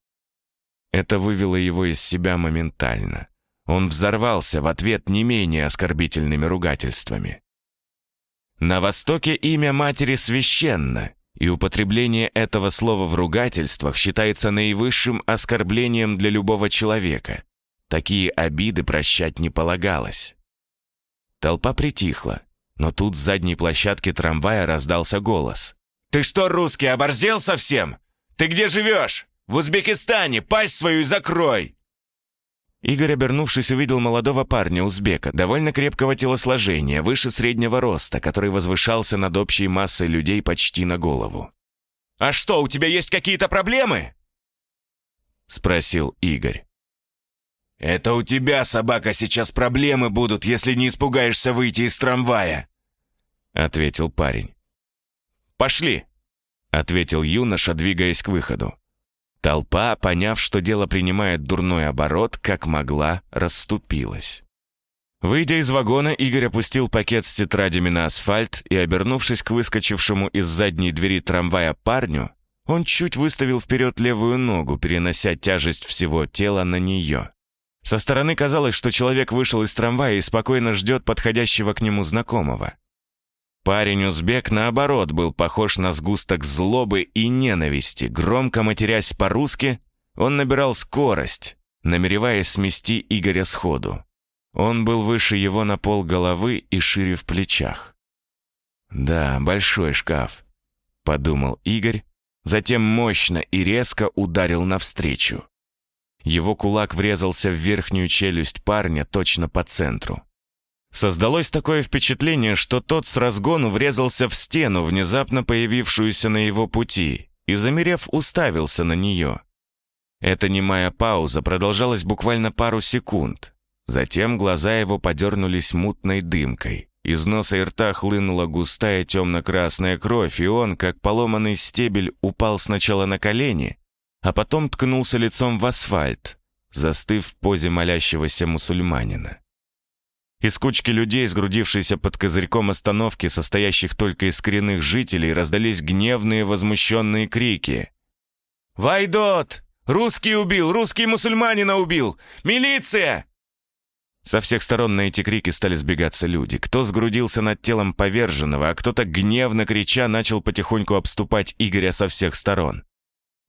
Это вывело его из себя моментально. Он взорвался в ответ не менее оскорбительными ругательствами. На Востоке имя матери священно, и употребление этого слова в ругательствах считается наивысшим оскорблением для любого человека. Такие обиды прощать не полагалось. Толпа притихла. Но тут с задней площадки трамвая раздался голос. «Ты что, русский, оборзел совсем? Ты где живешь? В Узбекистане! Пасть свою закрой!» Игорь, обернувшись, увидел молодого парня-узбека, довольно крепкого телосложения, выше среднего роста, который возвышался над общей массой людей почти на голову. «А что, у тебя есть какие-то проблемы?» — спросил Игорь. «Это у тебя, собака, сейчас проблемы будут, если не испугаешься выйти из трамвая!» — ответил парень. «Пошли!» — ответил юноша, двигаясь к выходу. Толпа, поняв, что дело принимает дурной оборот, как могла, расступилась. Выйдя из вагона, Игорь опустил пакет с тетрадями на асфальт и, обернувшись к выскочившему из задней двери трамвая парню, он чуть выставил вперед левую ногу, перенося тяжесть всего тела на нее. Со стороны казалось, что человек вышел из трамвая и спокойно ждет подходящего к нему знакомого. Парень-узбек, наоборот, был похож на сгусток злобы и ненависти. Громко матерясь по-русски, он набирал скорость, намереваясь смести Игоря сходу. Он был выше его на пол головы и шире в плечах. «Да, большой шкаф», — подумал Игорь, затем мощно и резко ударил навстречу. Его кулак врезался в верхнюю челюсть парня точно по центру. Создалось такое впечатление, что тот с разгону врезался в стену, внезапно появившуюся на его пути, и, замерев, уставился на нее. Эта немая пауза продолжалась буквально пару секунд. Затем глаза его подернулись мутной дымкой. Из носа и рта хлынула густая темно-красная кровь, и он, как поломанный стебель, упал сначала на колени, а потом ткнулся лицом в асфальт, застыв в позе молящегося мусульманина. Из кучки людей, сгрудившейся под козырьком остановки, состоящих только из коренных жителей, раздались гневные возмущенные крики. «Вайдот! Русский убил! Русский мусульманина убил! Милиция!» Со всех сторон на эти крики стали сбегаться люди. Кто сгрудился над телом поверженного, а кто-то гневно крича начал потихоньку обступать Игоря со всех сторон.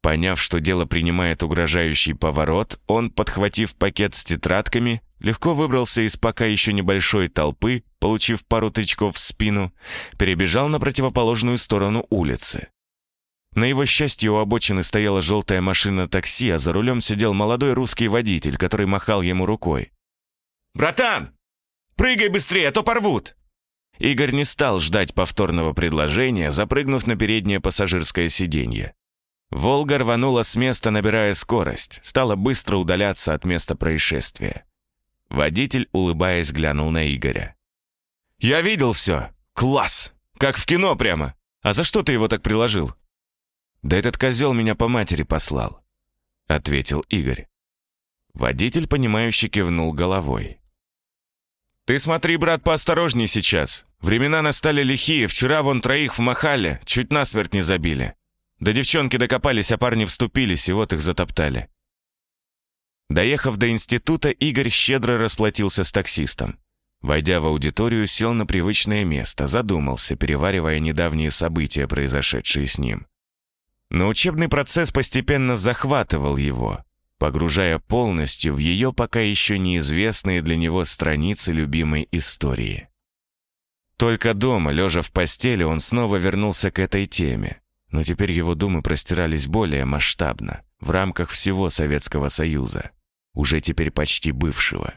Поняв, что дело принимает угрожающий поворот, он, подхватив пакет с тетрадками, легко выбрался из пока еще небольшой толпы, получив пару тычков в спину, перебежал на противоположную сторону улицы. На его счастье у обочины стояла желтая машина такси, а за рулем сидел молодой русский водитель, который махал ему рукой. «Братан! Прыгай быстрее, а то порвут!» Игорь не стал ждать повторного предложения, запрыгнув на переднее пассажирское сиденье. «Волга» рванула с места, набирая скорость, стала быстро удаляться от места происшествия. Водитель, улыбаясь, глянул на Игоря. «Я видел все! Класс! Как в кино прямо! А за что ты его так приложил?» «Да этот козел меня по матери послал», — ответил Игорь. Водитель, понимающе кивнул головой. «Ты смотри, брат, поосторожней сейчас. Времена настали лихие, вчера вон троих в Махале чуть насмерть не забили. До девчонки докопались, а парни вступились, и вот их затоптали». Доехав до института, Игорь щедро расплатился с таксистом. Войдя в аудиторию, сел на привычное место, задумался, переваривая недавние события, произошедшие с ним. Но учебный процесс постепенно захватывал его, погружая полностью в ее пока еще неизвестные для него страницы любимой истории. Только дома, лежа в постели, он снова вернулся к этой теме, но теперь его думы простирались более масштабно, в рамках всего Советского Союза, уже теперь почти бывшего.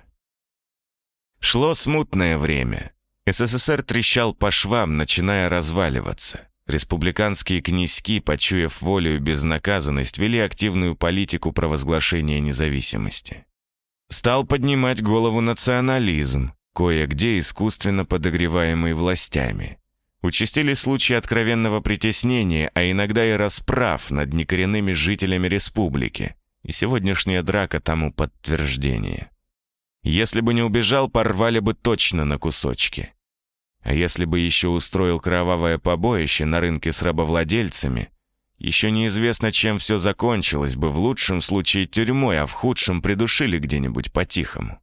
Шло смутное время. СССР трещал по швам, начиная разваливаться. Республиканские князьки, почуяв волю и безнаказанность, вели активную политику провозглашения независимости. Стал поднимать голову национализм, кое-где искусственно подогреваемый властями. Участились случаи откровенного притеснения, а иногда и расправ над некоренными жителями республики, и сегодняшняя драка тому подтверждение. Если бы не убежал, порвали бы точно на кусочки. А если бы еще устроил кровавое побоище на рынке с рабовладельцами, еще неизвестно, чем все закончилось бы, в лучшем случае тюрьмой, а в худшем придушили где-нибудь по-тихому.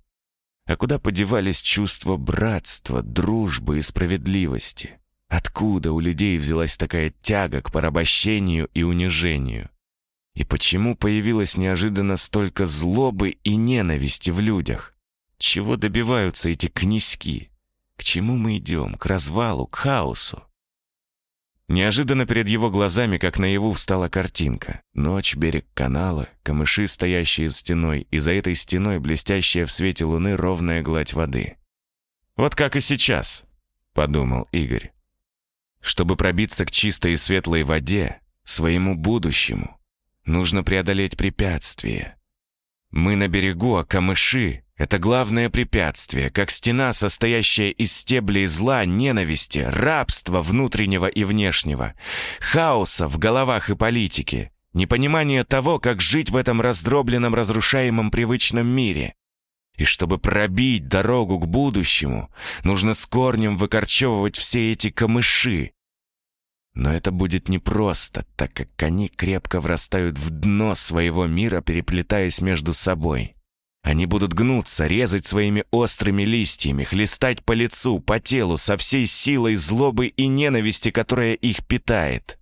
А куда подевались чувства братства, дружбы и справедливости? Откуда у людей взялась такая тяга к порабощению и унижению? И почему появилось неожиданно столько злобы и ненависти в людях? Чего добиваются эти князьки? К чему мы идем? К развалу, к хаосу. Неожиданно перед его глазами, как наяву, встала картинка. Ночь, берег канала, камыши, стоящие стеной, и за этой стеной блестящая в свете луны ровная гладь воды. «Вот как и сейчас», — подумал Игорь. «Чтобы пробиться к чистой и светлой воде, своему будущему, нужно преодолеть препятствия. Мы на берегу, а камыши это главное препятствие, как стена, состоящая из стеблей зла, ненависти, рабства внутреннего и внешнего, хаоса в головах и политике, непонимание того, как жить в этом раздробленном, разрушаемом привычном мире. И чтобы пробить дорогу к будущему, нужно с корнем выкорчевывать все эти камыши. Но это будет непросто, так как они крепко врастают в дно своего мира, переплетаясь между собой. Они будут гнуться, резать своими острыми листьями, хлестать по лицу, по телу со всей силой злобы и ненависти, которая их питает.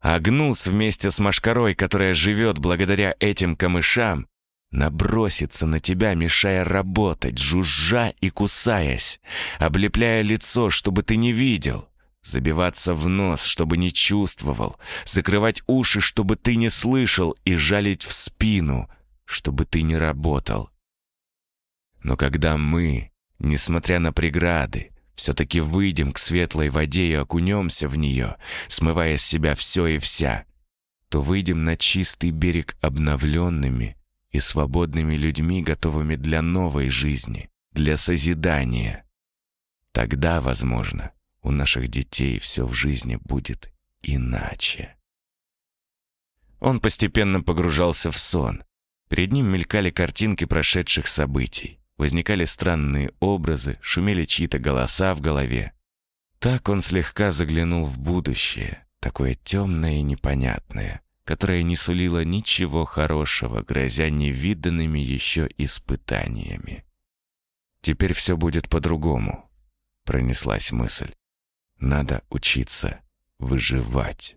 А гнус вместе с машкарой, которая живет благодаря этим камышам, набросится на тебя, мешая работать, жужжа и кусаясь, облепляя лицо, чтобы ты не видел, забиваться в нос, чтобы не чувствовал, закрывать уши, чтобы ты не слышал, и жалить в спину, чтобы ты не работал. Но когда мы, несмотря на преграды, все-таки выйдем к светлой воде и окунемся в нее, смывая с себя все и вся, то выйдем на чистый берег обновленными и свободными людьми, готовыми для новой жизни, для созидания. Тогда, возможно, у наших детей все в жизни будет иначе. Он постепенно погружался в сон. Перед ним мелькали картинки прошедших событий. Возникали странные образы, шумели чьи-то голоса в голове. Так он слегка заглянул в будущее, такое темное и непонятное, которое не сулило ничего хорошего, грозя невиданными еще испытаниями. «Теперь все будет по-другому», — пронеслась мысль. «Надо учиться выживать».